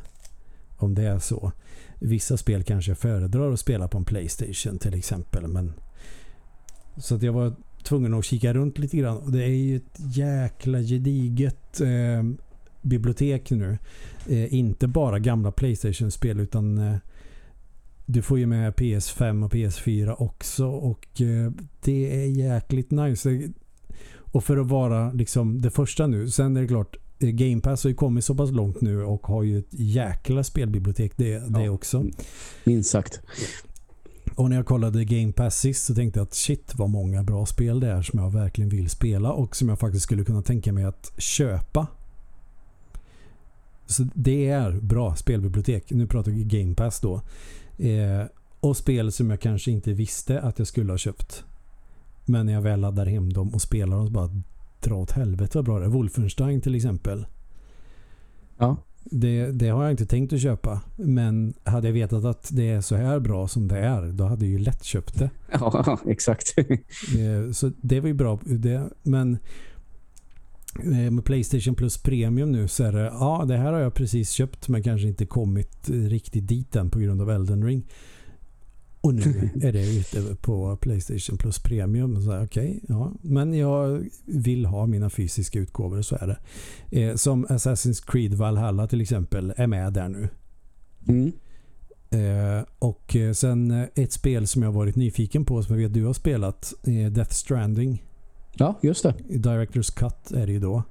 om det är så. Vissa spel kanske jag föredrar att spela på en Playstation till exempel. Men, så att jag var tvungen att kika runt lite grann. Och det är ju ett jäkla gediget eh, bibliotek nu. Eh, inte bara gamla Playstation-spel utan eh, du får ju med PS5 och PS4 också och eh, det är jäkligt nice. Och för att vara liksom det första nu. Sen är det klart Game Pass har ju kommit så pass långt nu och har ju ett jäkla spelbibliotek det, det ja, också. Minst sagt. Och när jag kollade Game Pass sist så tänkte jag att shit vad många bra spel det är som jag verkligen vill spela och som jag faktiskt skulle kunna tänka mig att köpa. Så det är bra spelbibliotek. Nu pratar vi Game Pass då. Eh, och spel som jag kanske inte visste att jag skulle ha köpt. Men när jag väl laddar hem dem och spelar dem så bara dra åt helvete vad bra det är. Wolfenstein till exempel. Ja. Det, det, har jag inte tänkt att köpa. Men hade jag vetat att det är så här bra som det är, då hade jag ju lätt köpt det. Ja, exakt. Eh, så det var ju bra. Det, men eh, med Playstation Plus Premium nu så är det, ja det här har jag precis köpt men kanske inte kommit riktigt dit än på grund av Elden Ring. Och nu är det ute på Playstation Plus Premium. Så okay, ja. Men jag vill ha mina fysiska utgåvor, så är det. Eh, som Assassin's Creed Valhalla till exempel är med där nu. Mm. Eh, och sen ett spel som jag varit nyfiken på som jag vet du har spelat, eh, Death Stranding. Ja, just det. Director's Cut är det ju då.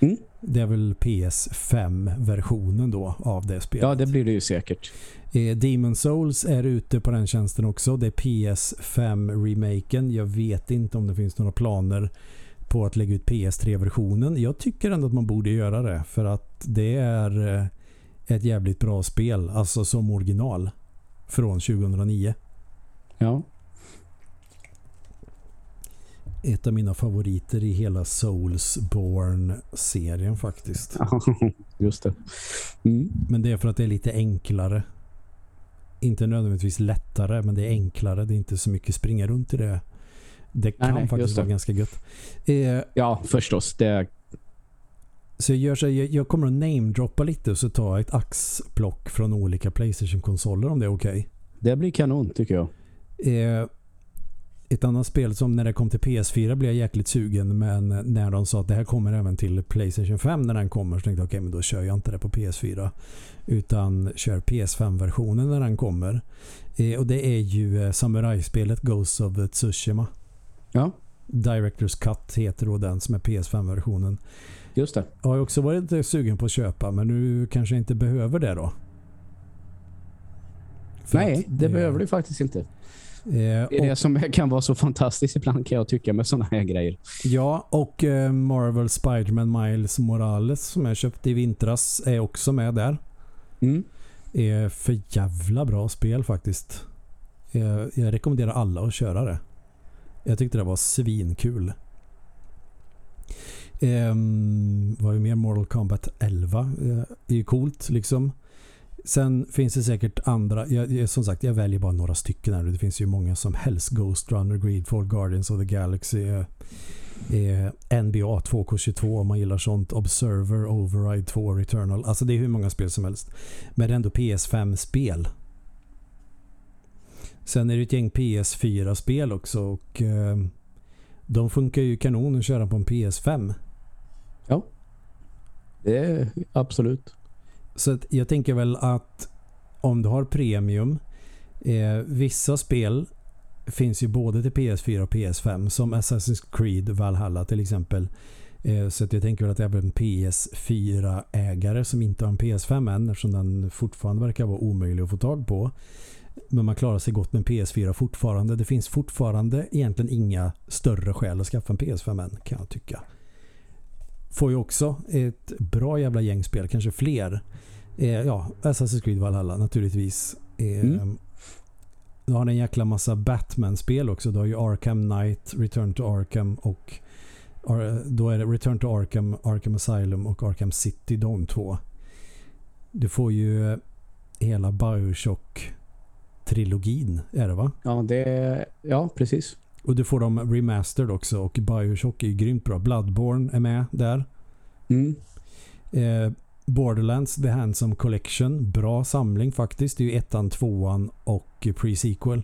Mm. Det är väl PS5-versionen då av det spelet. Ja, det blir det ju säkert. Eh, Demon Souls är ute på den tjänsten också. Det är PS5-remaken. Jag vet inte om det finns några planer på att lägga ut PS3-versionen. Jag tycker ändå att man borde göra det för att det är eh, ett jävligt bra spel. Alltså som original från 2009. Ja ett av mina favoriter i hela Soulsborne-serien faktiskt. Just det. Mm. Men det är för att det är lite enklare. Inte nödvändigtvis lättare, men det är enklare. Det är inte så mycket springa runt i det. Det kan nej, nej, faktiskt vara ganska gött. Eh, ja, förstås. Det så jag, gör så, jag, jag kommer att namedroppa lite och så tar jag ett axplock från olika Playstation-konsoler om det är okej. Okay. det blir kanon tycker jag. Eh, ett annat spel som när det kom till PS4 blev jag jäkligt sugen men när de sa att det här kommer även till Playstation 5 när den kommer så tänkte jag okej okay, men då kör jag inte det på PS4 utan kör PS5-versionen när den kommer. Eh, och det är ju eh, samurajspelet Ghost of Tsushima. Ja. Directors Cut heter då den som är PS5-versionen. Just det. Jag har också varit sugen på att köpa men nu kanske inte behöver det då. För Nej, det, det behöver du faktiskt inte. Det är det som kan vara så fantastiskt ibland kan jag tycka med sådana här grejer. Ja, och eh, Marvel Spiderman Miles Morales som jag köpte i vintras är också med där. Mm. Är för jävla bra spel faktiskt. Jag, jag rekommenderar alla att köra det. Jag tyckte det var svinkul. Um, vad är mer? Mortal Kombat 11 uh, är ju coolt liksom. Sen finns det säkert andra. Jag, som sagt, jag väljer bara några stycken här. Det finns ju många som helst. Ghost Runner, Greedfall, Guardians of the Galaxy. Eh, eh, NBA 2K22 om man gillar sånt. Observer, Override 2, Returnal. Alltså det är hur många spel som helst. Men det är ändå PS5-spel. Sen är det ett gäng PS4-spel också. Och eh, de funkar ju kanon att köra på en PS5. Ja. Det är absolut. Så jag tänker väl att om du har premium eh, vissa spel finns ju både till PS4 och PS5 som Assassin's Creed Valhalla till exempel. Eh, så jag tänker väl att även PS4-ägare som inte har en PS5 än eftersom den fortfarande verkar vara omöjlig att få tag på. Men man klarar sig gott med PS4 fortfarande. Det finns fortfarande egentligen inga större skäl att skaffa en PS5 än kan jag tycka. Får ju också ett bra jävla gängspel, kanske fler. Eh, ja, Assassin's Creed Valhalla naturligtvis. Eh, mm. Du har en jäkla massa Batman-spel också. Du har ju Arkham Knight, Return to Arkham och då är det Return to Arkham, Arkham Asylum och Arkham City, de två. Du får ju hela Bioshock-trilogin, är det va? Ja, det, ja precis. Och du får dem remastered också och Bioshock är ju grymt bra. Bloodborne är med där. Mm. Eh, Borderlands The Handsome Collection. Bra samling faktiskt. Det är ju ettan, tvåan och pre-sequel.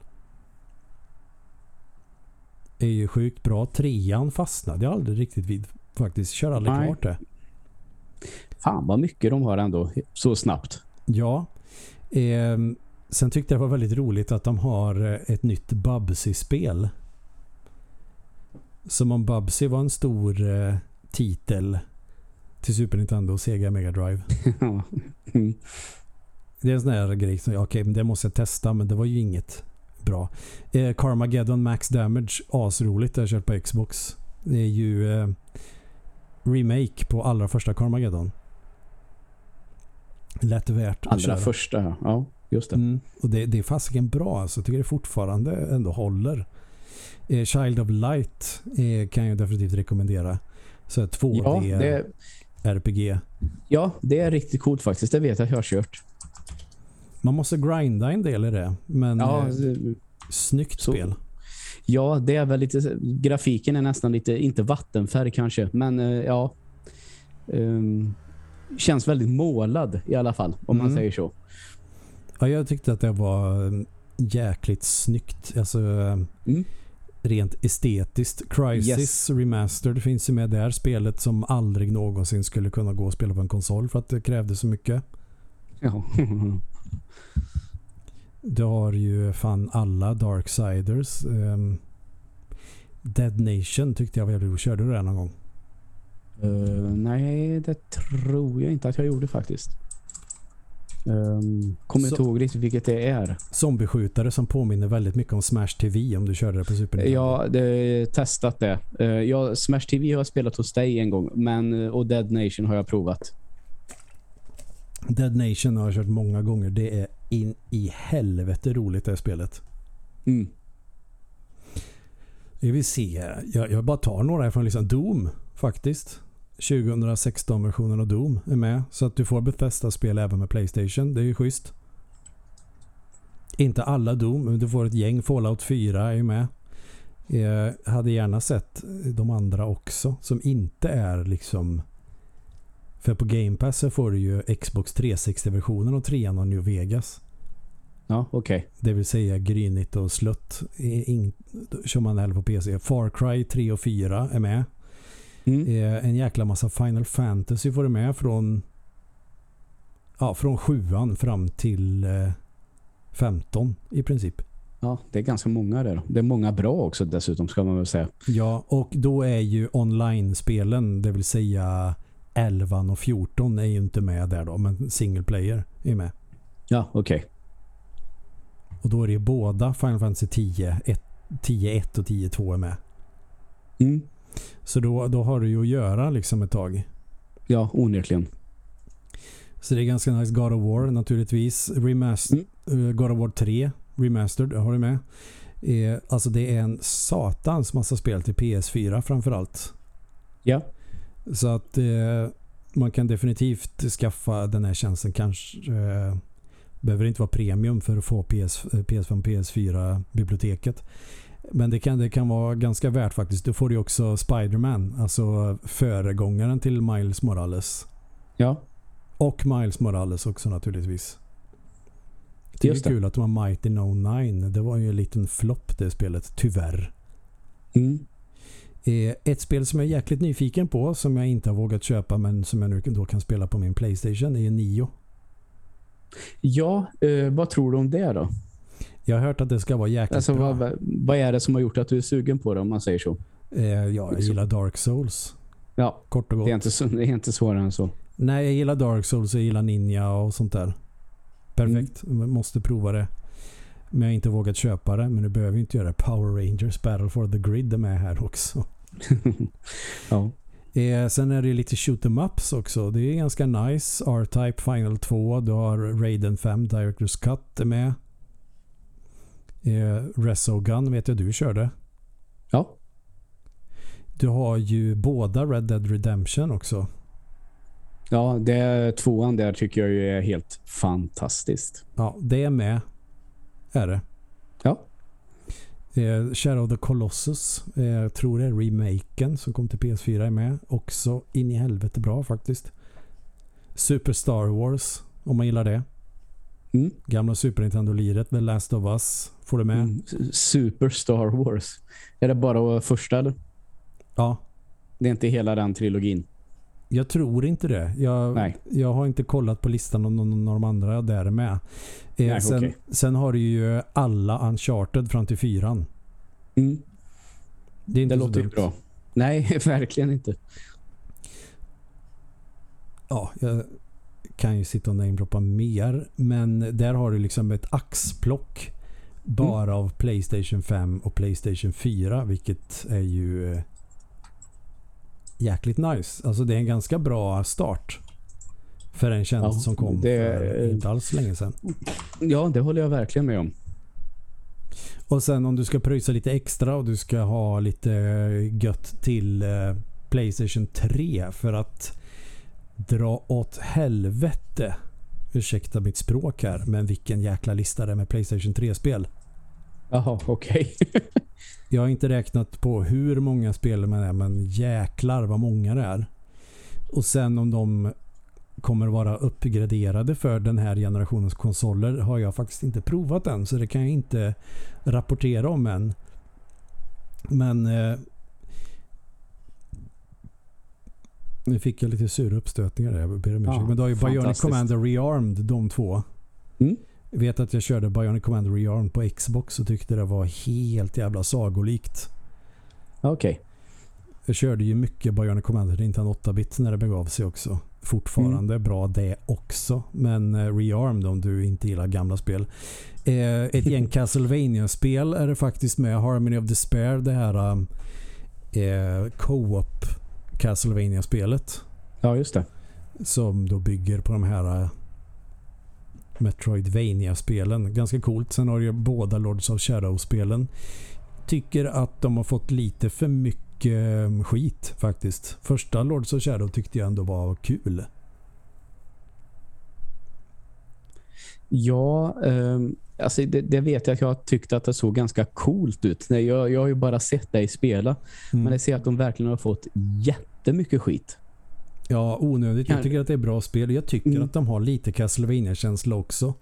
är ju sjukt bra. Trean fastnade jag aldrig riktigt vid faktiskt. Kör aldrig Nej. klart det. Fan vad mycket de har ändå så snabbt. Ja. Eh, sen tyckte jag det var väldigt roligt att de har ett nytt Bubsy-spel. Som om Bubsy var en stor eh, titel till Super Nintendo och Sega Mega Drive. mm. Det är en sån här grej som, okej, okay, men det måste jag testa, men det var ju inget bra. Eh, Carmageddon Max Damage, asroligt, det har jag kört på Xbox. Det är ju eh, remake på allra första Carmageddon. Lätt värt att Allra köra. första, ja. Just det. Mm, och det, det är fasiken bra. Alltså. Jag tycker det fortfarande ändå håller. Eh, Child of Light eh, kan jag definitivt rekommendera. Så 2D ja, det, RPG. Ja, det är riktigt coolt faktiskt. Det vet jag att jag har kört. Man måste grinda en del i det. Men ja, eh, snyggt så, spel. Ja, det är väl lite... Grafiken är nästan lite... Inte vattenfärg kanske. Men ja... Um, känns väldigt målad i alla fall. Om mm. man säger så. Ja, jag tyckte att det var jäkligt snyggt. Alltså... Mm rent estetiskt. Crisis yes. Remastered finns ju med där. Spelet som aldrig någonsin skulle kunna gå och spela på en konsol för att det krävde så mycket. Ja. du har ju fan alla Darksiders. Um, Dead Nation tyckte jag var jävligt roligt. Körde du det någon gång? Uh, nej, det tror jag inte att jag gjorde faktiskt. Um, kommer inte ihåg riktigt vilket det är. Zombieskjutare som påminner väldigt mycket om Smash TV om du körde det på Super Nintendo. Ja, det testat det. Uh, jag, Smash TV har jag spelat hos dig en gång men, uh, och Dead Nation har jag provat. Dead Nation har jag kört många gånger. Det är in i helvete roligt det här spelet. Mm. Jag vill se. Jag, jag bara tar några från liksom Doom faktiskt. 2016-versionen av Doom är med. Så att du får Bethesda-spel även med Playstation. Det är ju schysst. Inte alla Doom, men du får ett gäng. Fallout 4 är med. Jag hade gärna sett de andra också. Som inte är liksom... För på Game Pass så får du ju Xbox 360-versionen och 3 och New Vegas. Ja, okej. Okay. Det vill säga grynigt och slött. Kör man hellre på PC. Far Cry 3 och 4 är med. Mm. En jäkla massa Final Fantasy får du med från ja, från sjuan fram till eh, 15 i princip. Ja, det är ganska många där. Det är många bra också dessutom ska man väl säga. Ja, och då är ju online-spelen, det vill säga 11 och 14 är ju inte med där då, men single player är med. Ja, okej. Okay. Och då är det ju båda Final Fantasy 10, 1, 10 1 och 10 2 är med. Mm. Så då, då har du ju att göra liksom ett tag. Ja, onekligen. Så det är ganska nice. God of War naturligtvis. Remaster, mm. uh, God of War 3 Remastered har du med. Eh, alltså det är en satans massa spel till PS4 framförallt. Ja. Så att eh, man kan definitivt skaffa den här tjänsten. Kanske eh, behöver inte vara premium för att få PS, PS5 PS4 biblioteket. Men det kan, det kan vara ganska värt faktiskt. Då får du också Spiderman, alltså föregångaren till Miles Morales. Ja. Och Miles Morales också naturligtvis. Det är kul att de har Mighty No 9. Det var ju en liten flopp det spelet, tyvärr. Mm. Eh, ett spel som jag är jäkligt nyfiken på som jag inte har vågat köpa men som jag nu då kan spela på min Playstation är Nio. Ja, eh, vad tror du om det då? Jag har hört att det ska vara jäkligt alltså, bra. Vad, vad är det som har gjort att du är sugen på det om man säger så? Eh, ja, jag gillar Dark Souls. Ja, kort och gott. Det är inte, så, det är inte svårare än så. Nej, jag gillar Dark Souls, jag gillar Ninja och sånt där. Perfekt, mm. måste prova det. Men jag har inte vågat köpa det, men nu behöver jag inte göra det. Power Rangers Battle for the Grid är med här också. ja. Eh, sen är det lite shoot em ups också. Det är ganska nice. R-Type Final 2. Du har Raiden 5 Director's Cut är med. Eh, Resogun vet jag du körde. Ja. Du har ju båda Red Dead Redemption också. Ja, det tvåan där tycker jag är helt fantastiskt. Ja, det är med. Är det. Ja. Eh, Shadow of the Colossus. Eh, jag tror det är remaken som kom till PS4 är med. Också in i helvete bra faktiskt. Super Star Wars. Om man gillar det. Mm. Gamla Super Nintendo-liret The Last of Us. Får du med? Mm. Super Star Wars. Är det bara första eller? Ja. Det är inte hela den trilogin. Jag tror inte det. Jag, Nej. jag har inte kollat på listan om någon av de andra där är med. Eh, Nej, sen, okay. sen har du ju alla Uncharted fram till fyran. Mm. Det, är inte det låter ju bra. Nej, verkligen inte. Ja, jag kan ju sitta och namedroppa mer. Men där har du liksom ett axplock bara mm. av Playstation 5 och Playstation 4. Vilket är ju eh, jäkligt nice. Alltså det är en ganska bra start för en tjänst ja, som kom det, för inte alls länge sedan. Ja, det håller jag verkligen med om. Och sen om du ska pröjsa lite extra och du ska ha lite gött till eh, Playstation 3 för att dra åt helvete ursäkta mitt språk här men vilken jäkla lista det är med Playstation 3-spel. Jaha, okej. Okay. Jag har inte räknat på hur många spel man är men jäklar vad många det är. Och sen om de kommer vara uppgraderade för den här generationens konsoler har jag faktiskt inte provat än så det kan jag inte rapportera om än. Men eh, nu fick jag lite sura uppstötningar där. Jag ber om Ja, men då har ju Bionic Commander Rearmed de två. Mm. Jag vet att jag körde Bionic Commander Rearmed på Xbox och tyckte det var helt jävla sagolikt. Okej. Okay. Jag körde ju mycket Bionic Commander Nintendo 8-bit när det begav sig också. Fortfarande mm. bra det också. Men uh, Rearmed om du inte gillar gamla spel. Uh, ett gäng Castlevania-spel är det faktiskt med. Harmony of Despair, det här uh, co-op Castlevania-spelet. Ja, just det. Som då bygger på de här Metroidvania-spelen. Ganska coolt. Sen har ju båda Lords of Shadow-spelen. Tycker att de har fått lite för mycket mm, skit faktiskt. Första Lords of Shadow tyckte jag ändå var kul. Ja, eh, alltså det, det, vet jag att jag tyckte att det såg ganska coolt ut. Nej, jag, jag har ju bara sett dig spela. Mm. Men jag ser att de verkligen har fått jättemycket skit. Ja, onödigt. Jag tycker att det är bra spel. Jag tycker mm. att de har lite Castlevania-känsla också.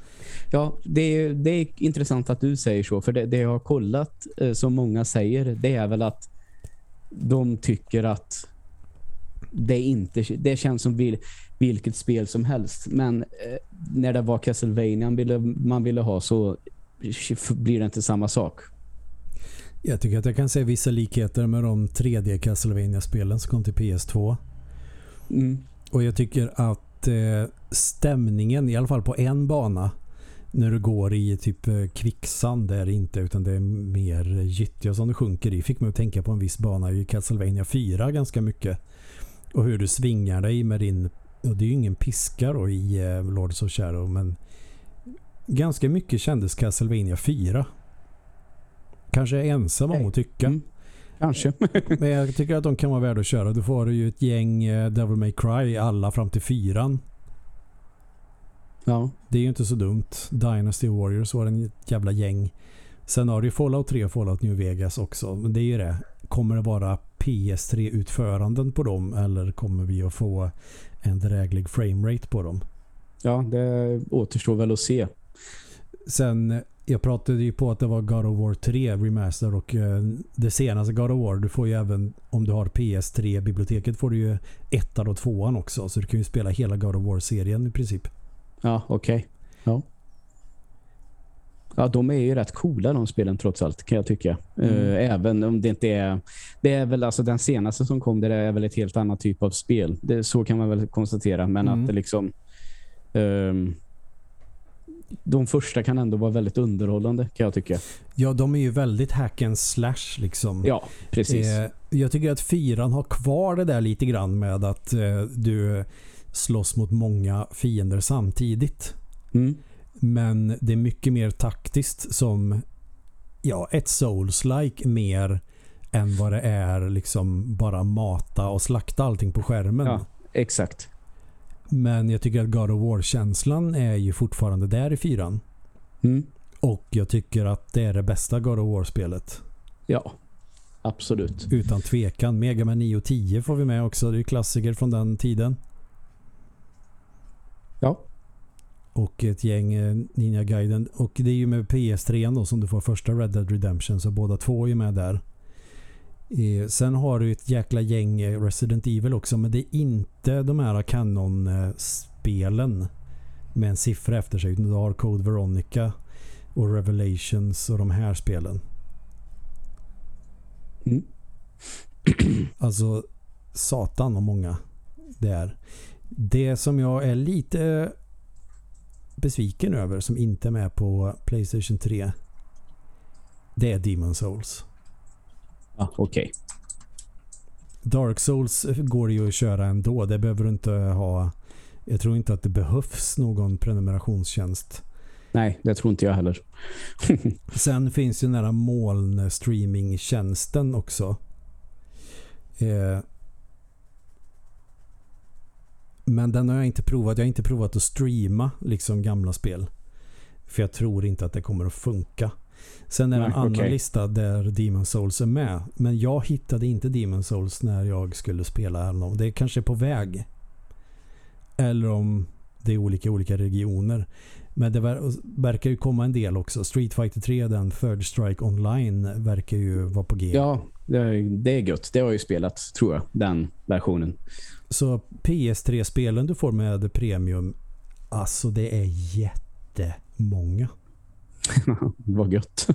Ja, det är, det är intressant att du säger så. För det, det jag har kollat, eh, som många säger, det är väl att de tycker att det, inte, det känns som vil, vilket spel som helst. Men eh, när det var Castlevania man ville, man ville ha så blir det inte samma sak. Jag tycker att jag kan se vissa likheter med de 3D Castlevania-spelen som kom till PS2. Mm. Och jag tycker att eh, stämningen, i alla fall på en bana, när du går i typ eh, kvicksand är det inte utan det är mer gyttja som du sjunker i. Fick mig att tänka på en viss bana i Castlevania 4 ganska mycket. Och hur du svingar dig med din och det är ju ingen piska då i eh, Lords of Shadow men ganska mycket kändes Castlevania 4. Kanske är ensam om att tycka. Mm. Kanske. men jag tycker att de kan vara värda att köra. Du får ju ett gäng eh, Devil May Cry alla fram till fyran. Ja. Det är ju inte så dumt. Dynasty Warriors var en jävla gäng. Sen har du Fallout 3 och Fallout New Vegas också. Men det är ju det. Kommer det vara PS3-utföranden på dem eller kommer vi att få en dräglig framerate på dem? Ja, det återstår väl att se. Sen, jag pratade ju på att det var God of War 3 Remaster och uh, det senaste God of War, du får ju även om du har PS3-biblioteket får du ju ettan och tvåan också. Så du kan ju spela hela God of War-serien i princip. Ja, okej. Okay. Ja. Ja, de är ju rätt coola de spelen trots allt kan jag tycka. Mm. Uh, även om det inte är... Det är väl alltså den senaste som kom, det är väl ett helt annat typ av spel. Det, så kan man väl konstatera. Men mm. att det liksom... Um, de första kan ändå vara väldigt underhållande kan jag tycka. Ja, de är ju väldigt hack and slash liksom. Ja, precis. Eh, jag tycker att fyran har kvar det där lite grann med att eh, du slåss mot många fiender samtidigt. Mm. Men det är mycket mer taktiskt som ja, ett Souls-like mer än vad det är liksom bara mata och slakta allting på skärmen. Ja, exakt. Men jag tycker att God of War-känslan är ju fortfarande där i fyran. Mm. Och jag tycker att det är det bästa God of War-spelet. Ja, absolut. Utan tvekan. Mega Man 9 och 10 får vi med också. Det är klassiker från den tiden. Ja. Och ett gäng eh, Ninja Gaiden. Och det är ju med PS3 då som du får första Red Dead Redemption. Så båda två är med där. Eh, sen har du ett jäkla gäng eh, Resident Evil också. Men det är inte de här Canon-spelen med en siffra efter sig. Du har Code Veronica och Revelations och de här spelen. Mm. alltså satan och många det är. Det som jag är lite besviken över som inte är med på Playstation 3 det är Demon Souls. Ja, okej. Okay. Dark Souls går ju att köra ändå. Det behöver du inte ha. Jag tror inte att det behövs någon prenumerationstjänst. Nej, det tror inte jag heller. Sen finns ju den här molnstreamingtjänsten också. Eh, men den har jag inte provat. Jag har inte provat att streama liksom gamla spel. För jag tror inte att det kommer att funka. Sen är det en annan okay. lista där Demon Souls är med. Men jag hittade inte Demon Souls när jag skulle spela. Det är kanske på väg. Eller om det är olika olika regioner. Men det verkar ju komma en del också. Street Fighter 3, den Third Strike Online verkar ju vara på G. Ja, det är, det är gött. Det har jag ju spelat, tror jag, den versionen. Så PS3-spelen du får med Premium, alltså det är jättemånga. Vad gött.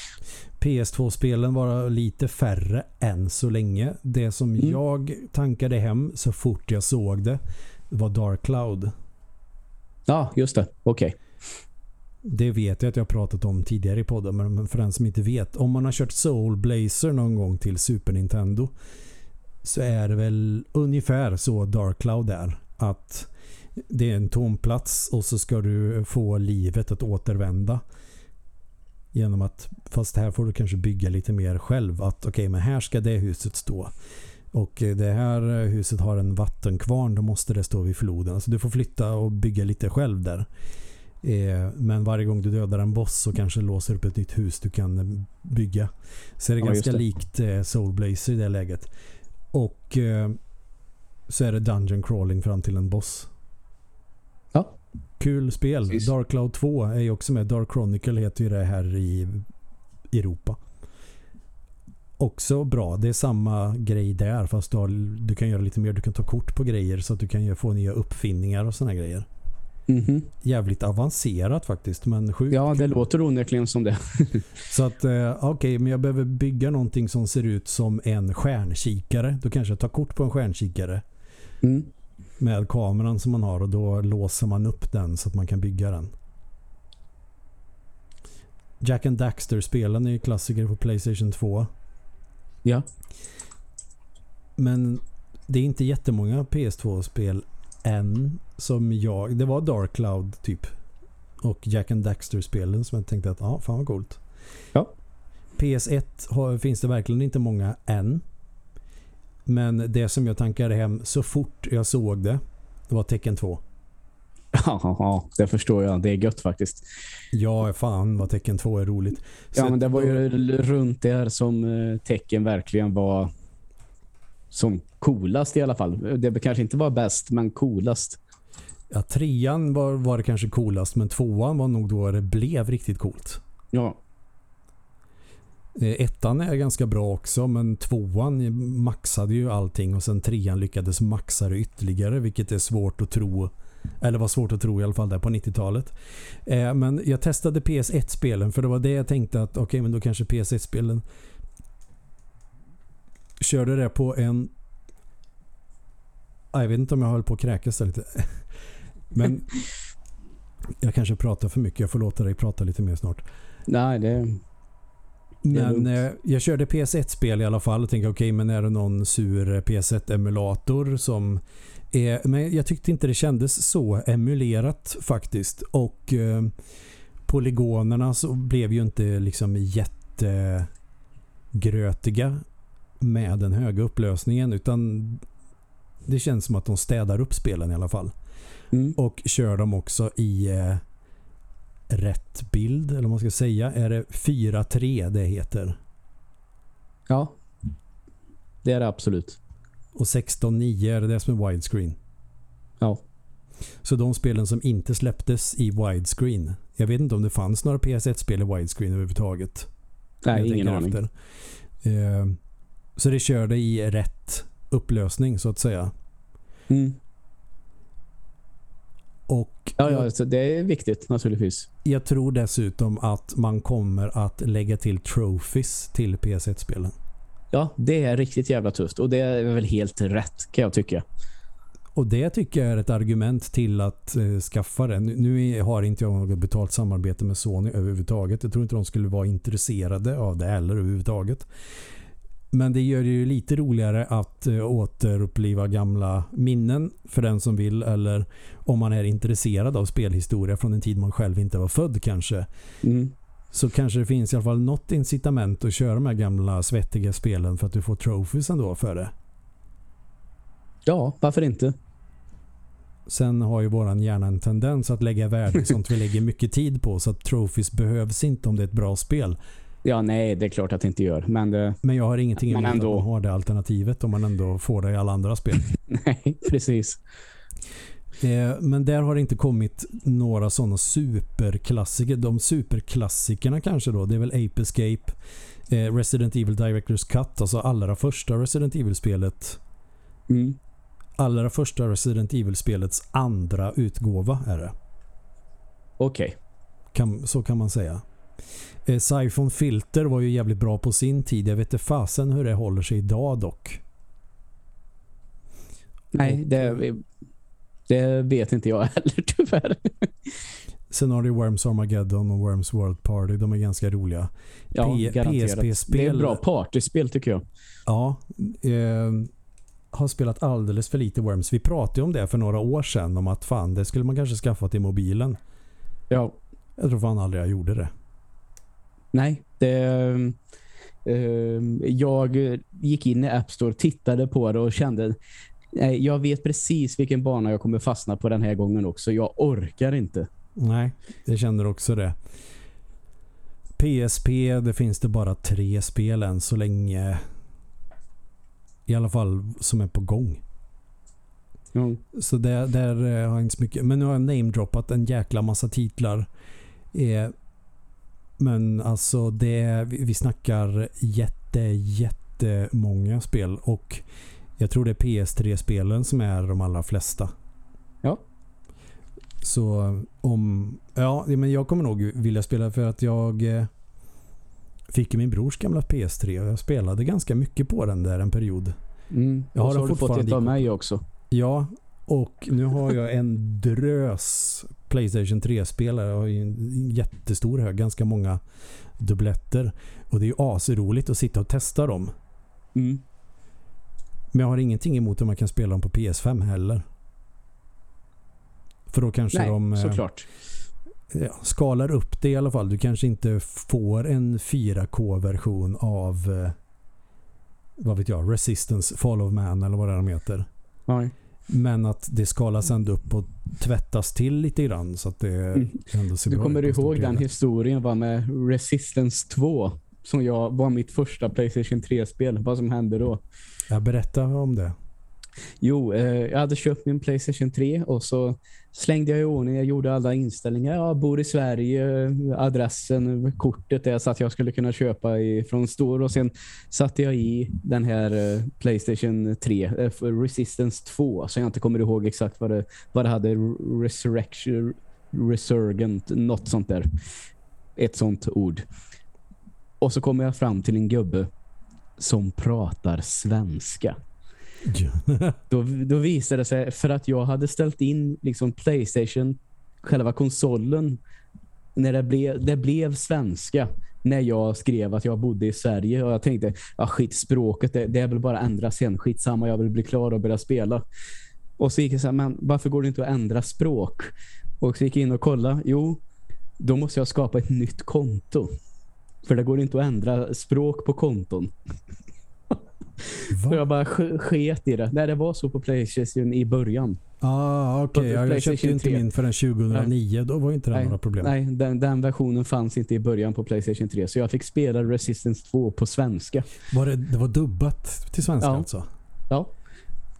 PS2-spelen var lite färre än så länge. Det som mm. jag tankade hem så fort jag såg det var Dark Cloud. Ja, just det. Okej. Okay. Det vet jag att jag pratat om tidigare i podden men för den som inte vet. Om man har kört Soul Blazer någon gång till Super Nintendo så är det väl ungefär så Dark Cloud är. Att det är en tom plats och så ska du få livet att återvända. Genom att, fast här får du kanske bygga lite mer själv. Att okej, okay, men här ska det huset stå. Och det här huset har en vattenkvarn, då måste det stå vid floden. Alltså du får flytta och bygga lite själv där. Eh, men varje gång du dödar en boss så kanske låser upp ett nytt hus du kan bygga. Så är det ja, ganska det. likt eh, Soul Blazer i det läget. Och eh, så är det dungeon crawling fram till en boss. Ja. Kul spel. Precis. Dark Cloud 2 är ju också med. Dark Chronicle heter ju det här i Europa. Också bra. Det är samma grej där fast du, har, du kan göra lite mer. Du kan ta kort på grejer så att du kan ju få nya uppfinningar och såna grejer. Mhm. Jävligt avancerat faktiskt men sjukt Ja, det låter onekligen som det. Så att eh, okej, men jag behöver bygga någonting som ser ut som en stjärnkikare. Då kanske jag tar kort på en stjärnkikare Mm. med kameran som man har och då låser man upp den så att man kan bygga den. Jack and Daxter-spelen är ju klassiker på Playstation 2. Ja. Men det är inte jättemånga PS2-spel än som jag... Det var Dark Cloud typ. Och Jack and Daxter-spelen som jag tänkte att ja, fan vad coolt. Ja. PS1 har, finns det verkligen inte många än. Men det som jag tankade hem så fort jag såg det, det var Tecken 2. Ja, det förstår jag. Det är gött faktiskt. Ja, fan vad Tecken 2 är roligt. Så Ja, men det var ju runt där som eh, tecken verkligen var som coolast i alla fall. Det kanske inte var bäst, men coolast. Ja, trean var, var det kanske coolast, men tvåan var nog då det blev riktigt coolt. Ja, Eh, Ettan är ganska bra också men tvåan maxade ju allting och sen trean lyckades maxa det ytterligare vilket är svårt att tro. Eller var svårt att tro i alla fall där på 90-talet. Eh, men jag testade PS1-spelen för det var det jag tänkte att okej men då kanske PS1-spelen körde det på en Ah, jag vet inte om jag höll på att kräkas lite. Men jag kanske pratar för mycket. Jag får låta dig prata lite mer snart. nej, det... Men eh, jag körde PS1-spel i alla fall och tänkte okej men är det någon sur PS1-emulator som är, men jag tyckte inte det kändes så emulerat faktiskt och eh, polygonerna så blev ju inte liksom jättegrötiga med den höga upplösningen utan det känns som att de städar upp spelen i alla fall. Mm. Och kör dem också i eh, rätt bild, eller vad man ska säga. Är det 4.3 det heter? Ja, det är det absolut. Och 16.9 är det det som är widescreen. Ja. Så de spelen som inte släpptes i widescreen. Jag vet inte om det fanns några PS1-spel i widescreen överhuvudtaget. Nej, ingen aning. efter. Eh, så det körde i rätt upplösning så att säga. Mm. Och Ja, ja så det är viktigt naturligtvis. jag tror dessutom att man kommer att lägga till trophies till PS1-spelen. Ja, det är riktigt jävla tufft. Och det är väl helt rätt kan jag tycka. Och det tycker jag är ett argument till att eh, skaffa det. Nu, nu har inte jag något betalt samarbete med Sony överhuvudtaget. Jag tror inte de skulle vara intresserade av det heller överhuvudtaget. Men det gör det ju lite roligare att eh, återuppliva gamla minnen för den som vill eller om man är intresserad av spelhistoria från en tid man själv inte var född kanske. Mm. Så kanske det finns i alla fall något incitament att köra de här gamla svettiga spelen för att du får trophies ändå för det. Ja, varför inte? Sen har ju våran hjärna en tendens att lägga värde i sånt vi lägger mycket tid på så att trophies behövs inte om det är ett bra spel. Ja, nej, det är klart att det inte gör. Men det, Men jag har ingenting emot ändå. att man har det alternativet om man ändå får det i alla andra spel. nej, precis. Eh, men där har det inte kommit några sådana superklassiker. De superklassikerna kanske då, det är väl Ape Escape, eh, Resident Evil Directors Cut, alltså allra första Resident Evil-spelet. Mm. Allra första Resident Evil-spelets andra utgåva är det. Okej. Kan, så kan man säga. Eh, Siphon Filter var ju jävligt bra på sin tid. Jag vet inte fasen hur det håller sig idag dock. Nej, det, det vet inte jag heller tyvärr. Sen har du Worms Armageddon och Worms World Party. De är ganska roliga. Ja. PSP-spel. Det är bra partyspel tycker jag. Ja, eh, har spelat alldeles för lite Worms. Vi pratade om det för några år sedan om att fan, det skulle man kanske skaffa till mobilen. Ja, Jag tror fan aldrig jag gjorde det. Nej. Det, eh, jag gick in i App Store, tittade på det och kände jag vet precis vilken bana jag kommer fastna på den här gången också. Jag orkar inte. Nej, jag känner också det. PSP, det finns det bara tre spel än så länge. I alla fall som är på gång. Mm. Så där, där har jag inte så mycket. Men nu har jag namedroppat en jäkla massa titlar. Eh, men alltså det, vi snackar jätte, jättemånga spel. Och jag tror det är PS3-spelen som är de allra flesta. Ja. Så om... Ja, men jag kommer nog vilja spela för att jag eh, fick min brors gamla PS3 och jag spelade ganska mycket på den där en period. Mm. Jag har och så har du fått ett av mig också. Ja, och nu har jag en drös Playstation 3-spelare. Jag har ju en jättestor hög, ganska många dubbletter. Och det är ju asroligt att sitta och testa dem. Mm. Men jag har ingenting emot om man kan spela dem på PS5 heller. För då kanske Nej, de eh, såklart. ja, skalar upp det i alla fall. Du kanske inte får en 4K-version av eh, vad vet jag, Resistance, Fall of Man eller vad det är de heter. Nej. Men att det skalas ändå upp och tvättas till lite grann så att det Mm. ändå ser Du bra kommer ut ihåg den historien var med Resistance 2 som jag var mitt första Playstation 3-spel. Vad som hände då? Jag berättar om det. Jo, eh, jag hade köpt min Playstation 3 och så slängde jag i ordning. Jag gjorde alla inställningar. Jag bor i Sverige, adressen, kortet där så att jag skulle kunna köpa i, från Store. Och sen satte jag i den här eh, Playstation 3, eh, Resistance 2, så jag inte kommer ihåg exakt vad det, vad det hade. Resurrection, Resurgent, något sånt där. Ett sånt ord. Och så kommer jag fram till en gubbe som pratar svenska. Då, då visade det sig, för att jag hade ställt in liksom Playstation, själva konsolen, när det blev, det blev svenska när jag skrev att jag bodde i Sverige och jag tänkte, ja skit språket, det, det är väl bara att ändra sen, skitsamma, jag vill bli klar och börja spela. Och så gick jag så här, men varför går det inte att ändra språk? Och så gick jag in och kollade, jo, då måste jag skapa ett nytt konto. För det går inte att ändra språk på konton. Så Va? jag bara sk- sket i det. Nej, det var så på Playstation i början. Ah, okej. På Jag köpte ju inte 3. min förrän 2009. Då var inte det Nej, några problem. Nej, den, den versionen fanns inte i början på Playstation 3. Så jag fick spela Resistance 2 på svenska. Var det, det var dubbat till svenska Ja. alltså? Ja.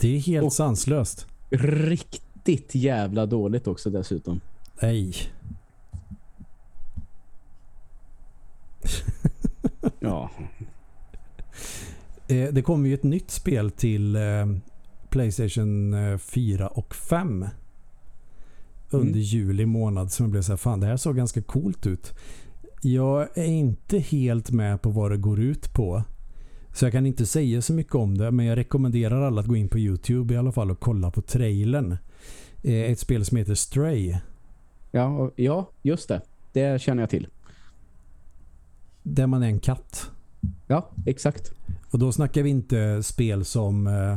Det är helt Och- sanslöst. Riktigt jävla dåligt också dessutom. Nej. Ja. Eh, det kommer ju ett nytt spel till eh, Playstation eh, 4 och 5 under Mm. juli månad som jag blev så här, fan det här såg ganska coolt ut. Jag är inte helt med på vad det går ut på. Så jag kan inte säga så mycket om det men jag rekommenderar alla att gå in på Youtube i alla fall och kolla på trailern. Eh, ett spel som heter Stray. Ja, ja, just det. Det känner jag till. Där man är en katt. Ja, exakt. Och då snackar vi inte spel som eh,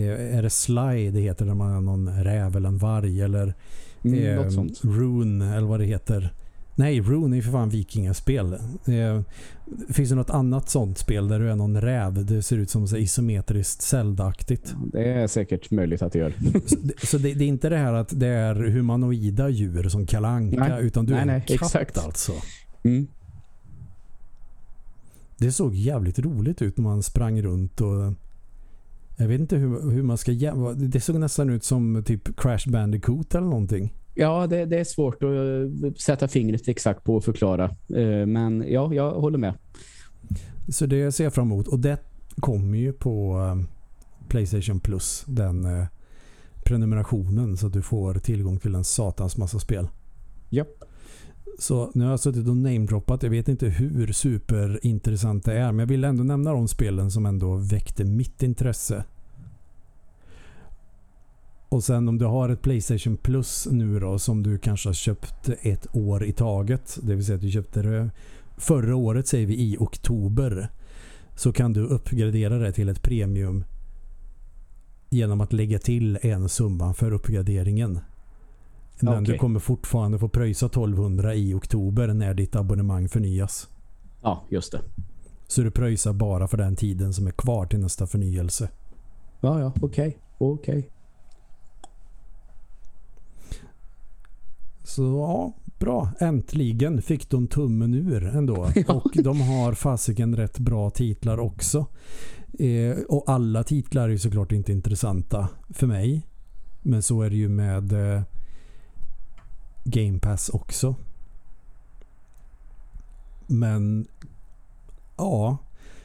eh, är det Sly det heter när man är någon räv eller en varg eller Mm, eh. Rune eller vad det heter. Nej, Rune är ju för fan vikingaspel. Eh, finns det något annat sånt spel där du är någon räv? Det ser ut som så isometriskt Zelda-aktigt. Det är säkert möjligt att det gör. Så, det, så det, det är inte det här att det är humanoida djur som kalanka Nej. utan du Nej, är en nej, katt exakt. alltså. Mm. Det såg jävligt roligt ut när man sprang runt och jag vet inte hur, hur man ska jä- Det såg nästan ut som typ Crash Bandicoot eller någonting. Ja, det, det är svårt att eh, sätta fingret exakt på och förklara. Eh, Men ja, jag håller med. Så det ser jag fram emot. Och det kommer ju på eh, Playstation Plus. Den prenumerationen så att du får tillgång till en satans massa spel. Japp. Så nu har jag suttit och namedroppat. Jag vet inte hur superintressant det är. Men jag vill ändå nämna de spelen som ändå väckte mitt intresse. Och sen om du har ett Playstation Plus nu då som du kanske har köpt ett år i taget. Det vill säga att du köpte det förra året säger vi i oktober. Så kan du uppgradera det till ett premium genom att lägga till en summa för uppgraderingen. Men Okej. du kommer fortfarande få pröjsa 1200 i oktober när ditt abonnemang förnyas. Ja, just det. Så du pröjsar bara för den tiden som är kvar till nästa förnyelse. Ja, ja, okej. Okej. Så ja, bra. Äntligen fick de tummen ur ändå. Ja. Och de har fasiken rätt bra titlar också. Eh, och alla titlar är ju såklart inte intressanta för mig. Men så är det ju med eh, Game Pass också. Men ja,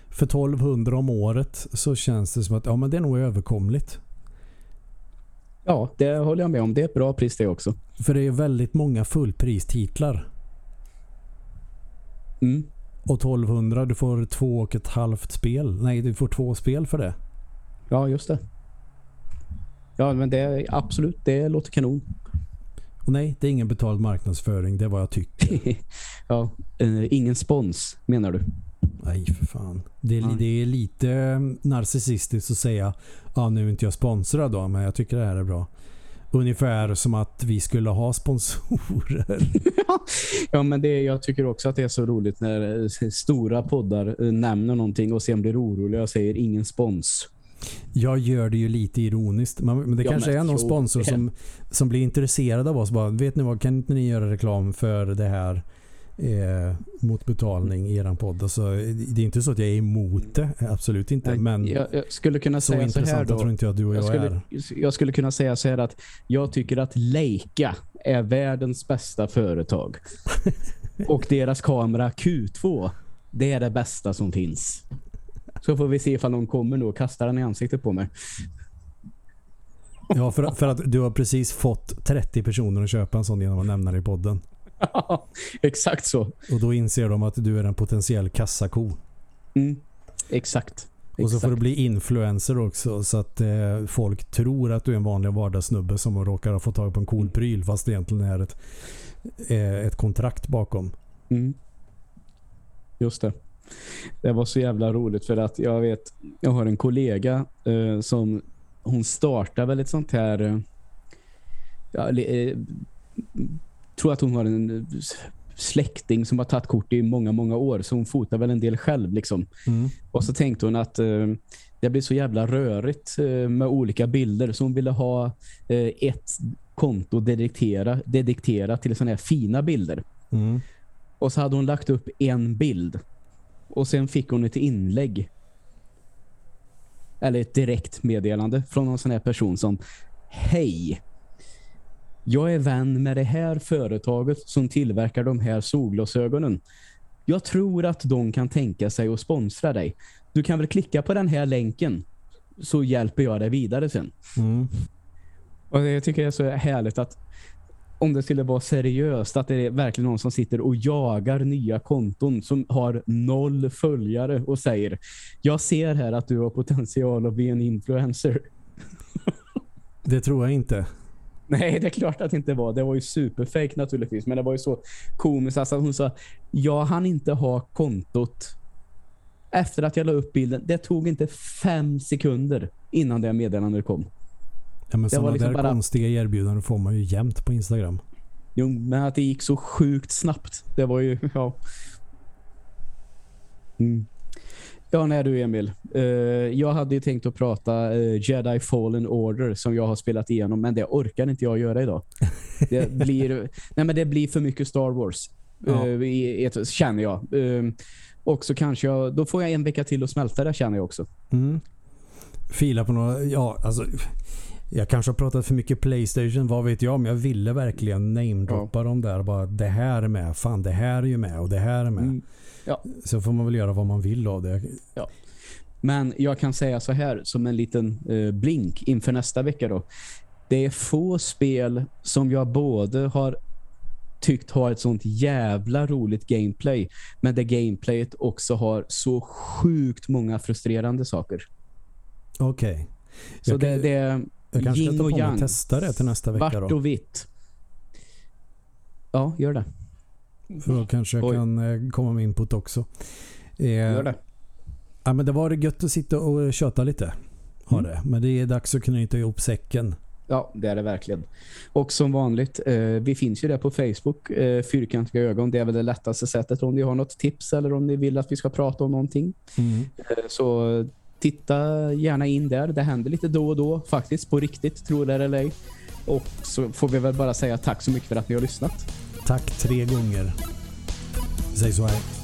för 1200 om året så känns det som att ja, men det är nog överkomligt. Ja, det håller jag med om. Det är ett bra pris det också. För det är väldigt många fullpristitlar. Mm. Och 1200, du får två och ett halvt spel. Nej, du får två spel för det. Ja, just det. Ja, men det är absolut, det låter kanon. Och nej, det är ingen betald marknadsföring. Det är vad jag tycker. ja, eh, ingen spons, menar du? Nej, för fan. Det är, det är lite narcissistiskt att säga ja, nu är inte jag sponsrad då, men jag tycker det här är bra. Ungefär som att vi skulle ha sponsorer. ja, men det, jag tycker också att det är så roligt när eh, stora poddar eh, nämner någonting och sen blir oroliga och säger ingen spons. Jag gör det ju lite ironiskt. Men det ja, kanske är någon sponsor som, som blir intresserad av oss. Bara, vet ni vad, kan inte ni göra reklam för det här eh, mot betalning i eran podd? Alltså, det är inte så att jag är emot det. Absolut inte. men jag, jag skulle kunna så säga så här då. tror inte jag du och jag, jag skulle, är. Jag skulle kunna säga så här att jag tycker att Leica är världens bästa företag. och deras kamera Q2 det är det bästa som finns. Så får vi se ifall någon kommer nu och kastar den i ansiktet på mig. Ja, för, för att du har precis fått 30 personer att köpa en sån genom att nämna det i podden. Ja, exakt så. Och då inser de att du är en potentiell kassako. Mm, exakt. Och så får du bli influencer också så att eh, folk tror att du är en vanlig vardagssnubbe som råkar ha fått tag på en cool pryl fast det egentligen är ett, eh, ett kontrakt bakom. Mm. Just det. Det var så jävla roligt för att jag vet, jag har en kollega eh, som hon startar väl ett sånt här eh, ja, eh, tror att hon har en släkting som har tagit kort i många, många år. Så hon fotar väl en del själv liksom. Mm. Och så tänkte hon att eh, det blir så jävla rörigt eh, med olika bilder. Så hon ville ha eh, ett konto dediktera, dediktera till sådana här fina bilder. Mm. Och så hade hon lagt upp en bild. Och sen fick hon ett inlägg. Eller ett direkt meddelande från någon sån här person som Hej! Jag är vän med det här företaget som tillverkar de här solglasögonen. Jag tror att de kan tänka sig att sponsra dig. Du kan väl klicka på den här länken så hjälper jag dig vidare sen. Mm. Och jag tycker det är så härligt att om det skulle vara seriöst att det är verkligen någon som sitter och jagar nya konton som har noll följare och säger jag ser här att du har potential att bli en influencer. Det tror jag inte. Nej, det är klart att det inte var. Det var ju superfake naturligtvis. Men det var ju så komiskt. Alltså hon sa, jag hann inte ha kontot efter att jag la upp bilden. Det tog inte fem sekunder innan det meddelandet kom. Ja, men sådana liksom där bara... konstiga erbjudanden får man ju jämt på Instagram. Jo, men att det gick så sjukt snabbt. Det var ju, ja. Mm. Ja, nej du Emil. Uh, jag hade ju tänkt att prata uh, Jedi Fallen Order som jag har spelat igenom, men det orkar inte jag göra idag. Det blir, nej, men det blir för mycket Star Wars. Ja. Uh, i, känner jag. Uh, och så kanske jag, då får jag en vecka till att smälta det känner jag också. Mm. Fila på några, ja alltså jag kanske har pratat för mycket Playstation, vad vet jag, men jag ville verkligen namedroppa ja. dem där. Bara, det här är med, fan det här är ju med och det här är med. Mm. Ja. Så får man väl göra vad man vill av det. Ja. Men jag kan säga så här som en liten eh, blink inför nästa vecka då. Det är få spel som jag både har tyckt har ett sånt jävla roligt gameplay men det gameplayet också har så sjukt många frustrerande saker. Okej. Okay. Så det, det är jag kanske ska ta på mig och testa det till nästa vecka. Vart och vitt. Ja, gör det. För då kanske jag Oj. kan eh, komma med input också. Eh, gör det. Ja, men det var gött att sitta och köta lite. Har mm. det. Men det är dags att knyta ihop säcken. Ja, det är det verkligen. Och som vanligt, eh, vi finns ju där på Facebook, eh, Fyrkantiga ögon. Det är väl det lättaste sättet om ni har något tips eller om ni vill att vi ska prata om någonting. Mm. Eh, så titta gärna in där. Det händer lite då och då faktiskt, på riktigt, tror det eller ej. Och så får vi väl bara säga tack så mycket för att ni har lyssnat. Tack tre gånger. Säg så här.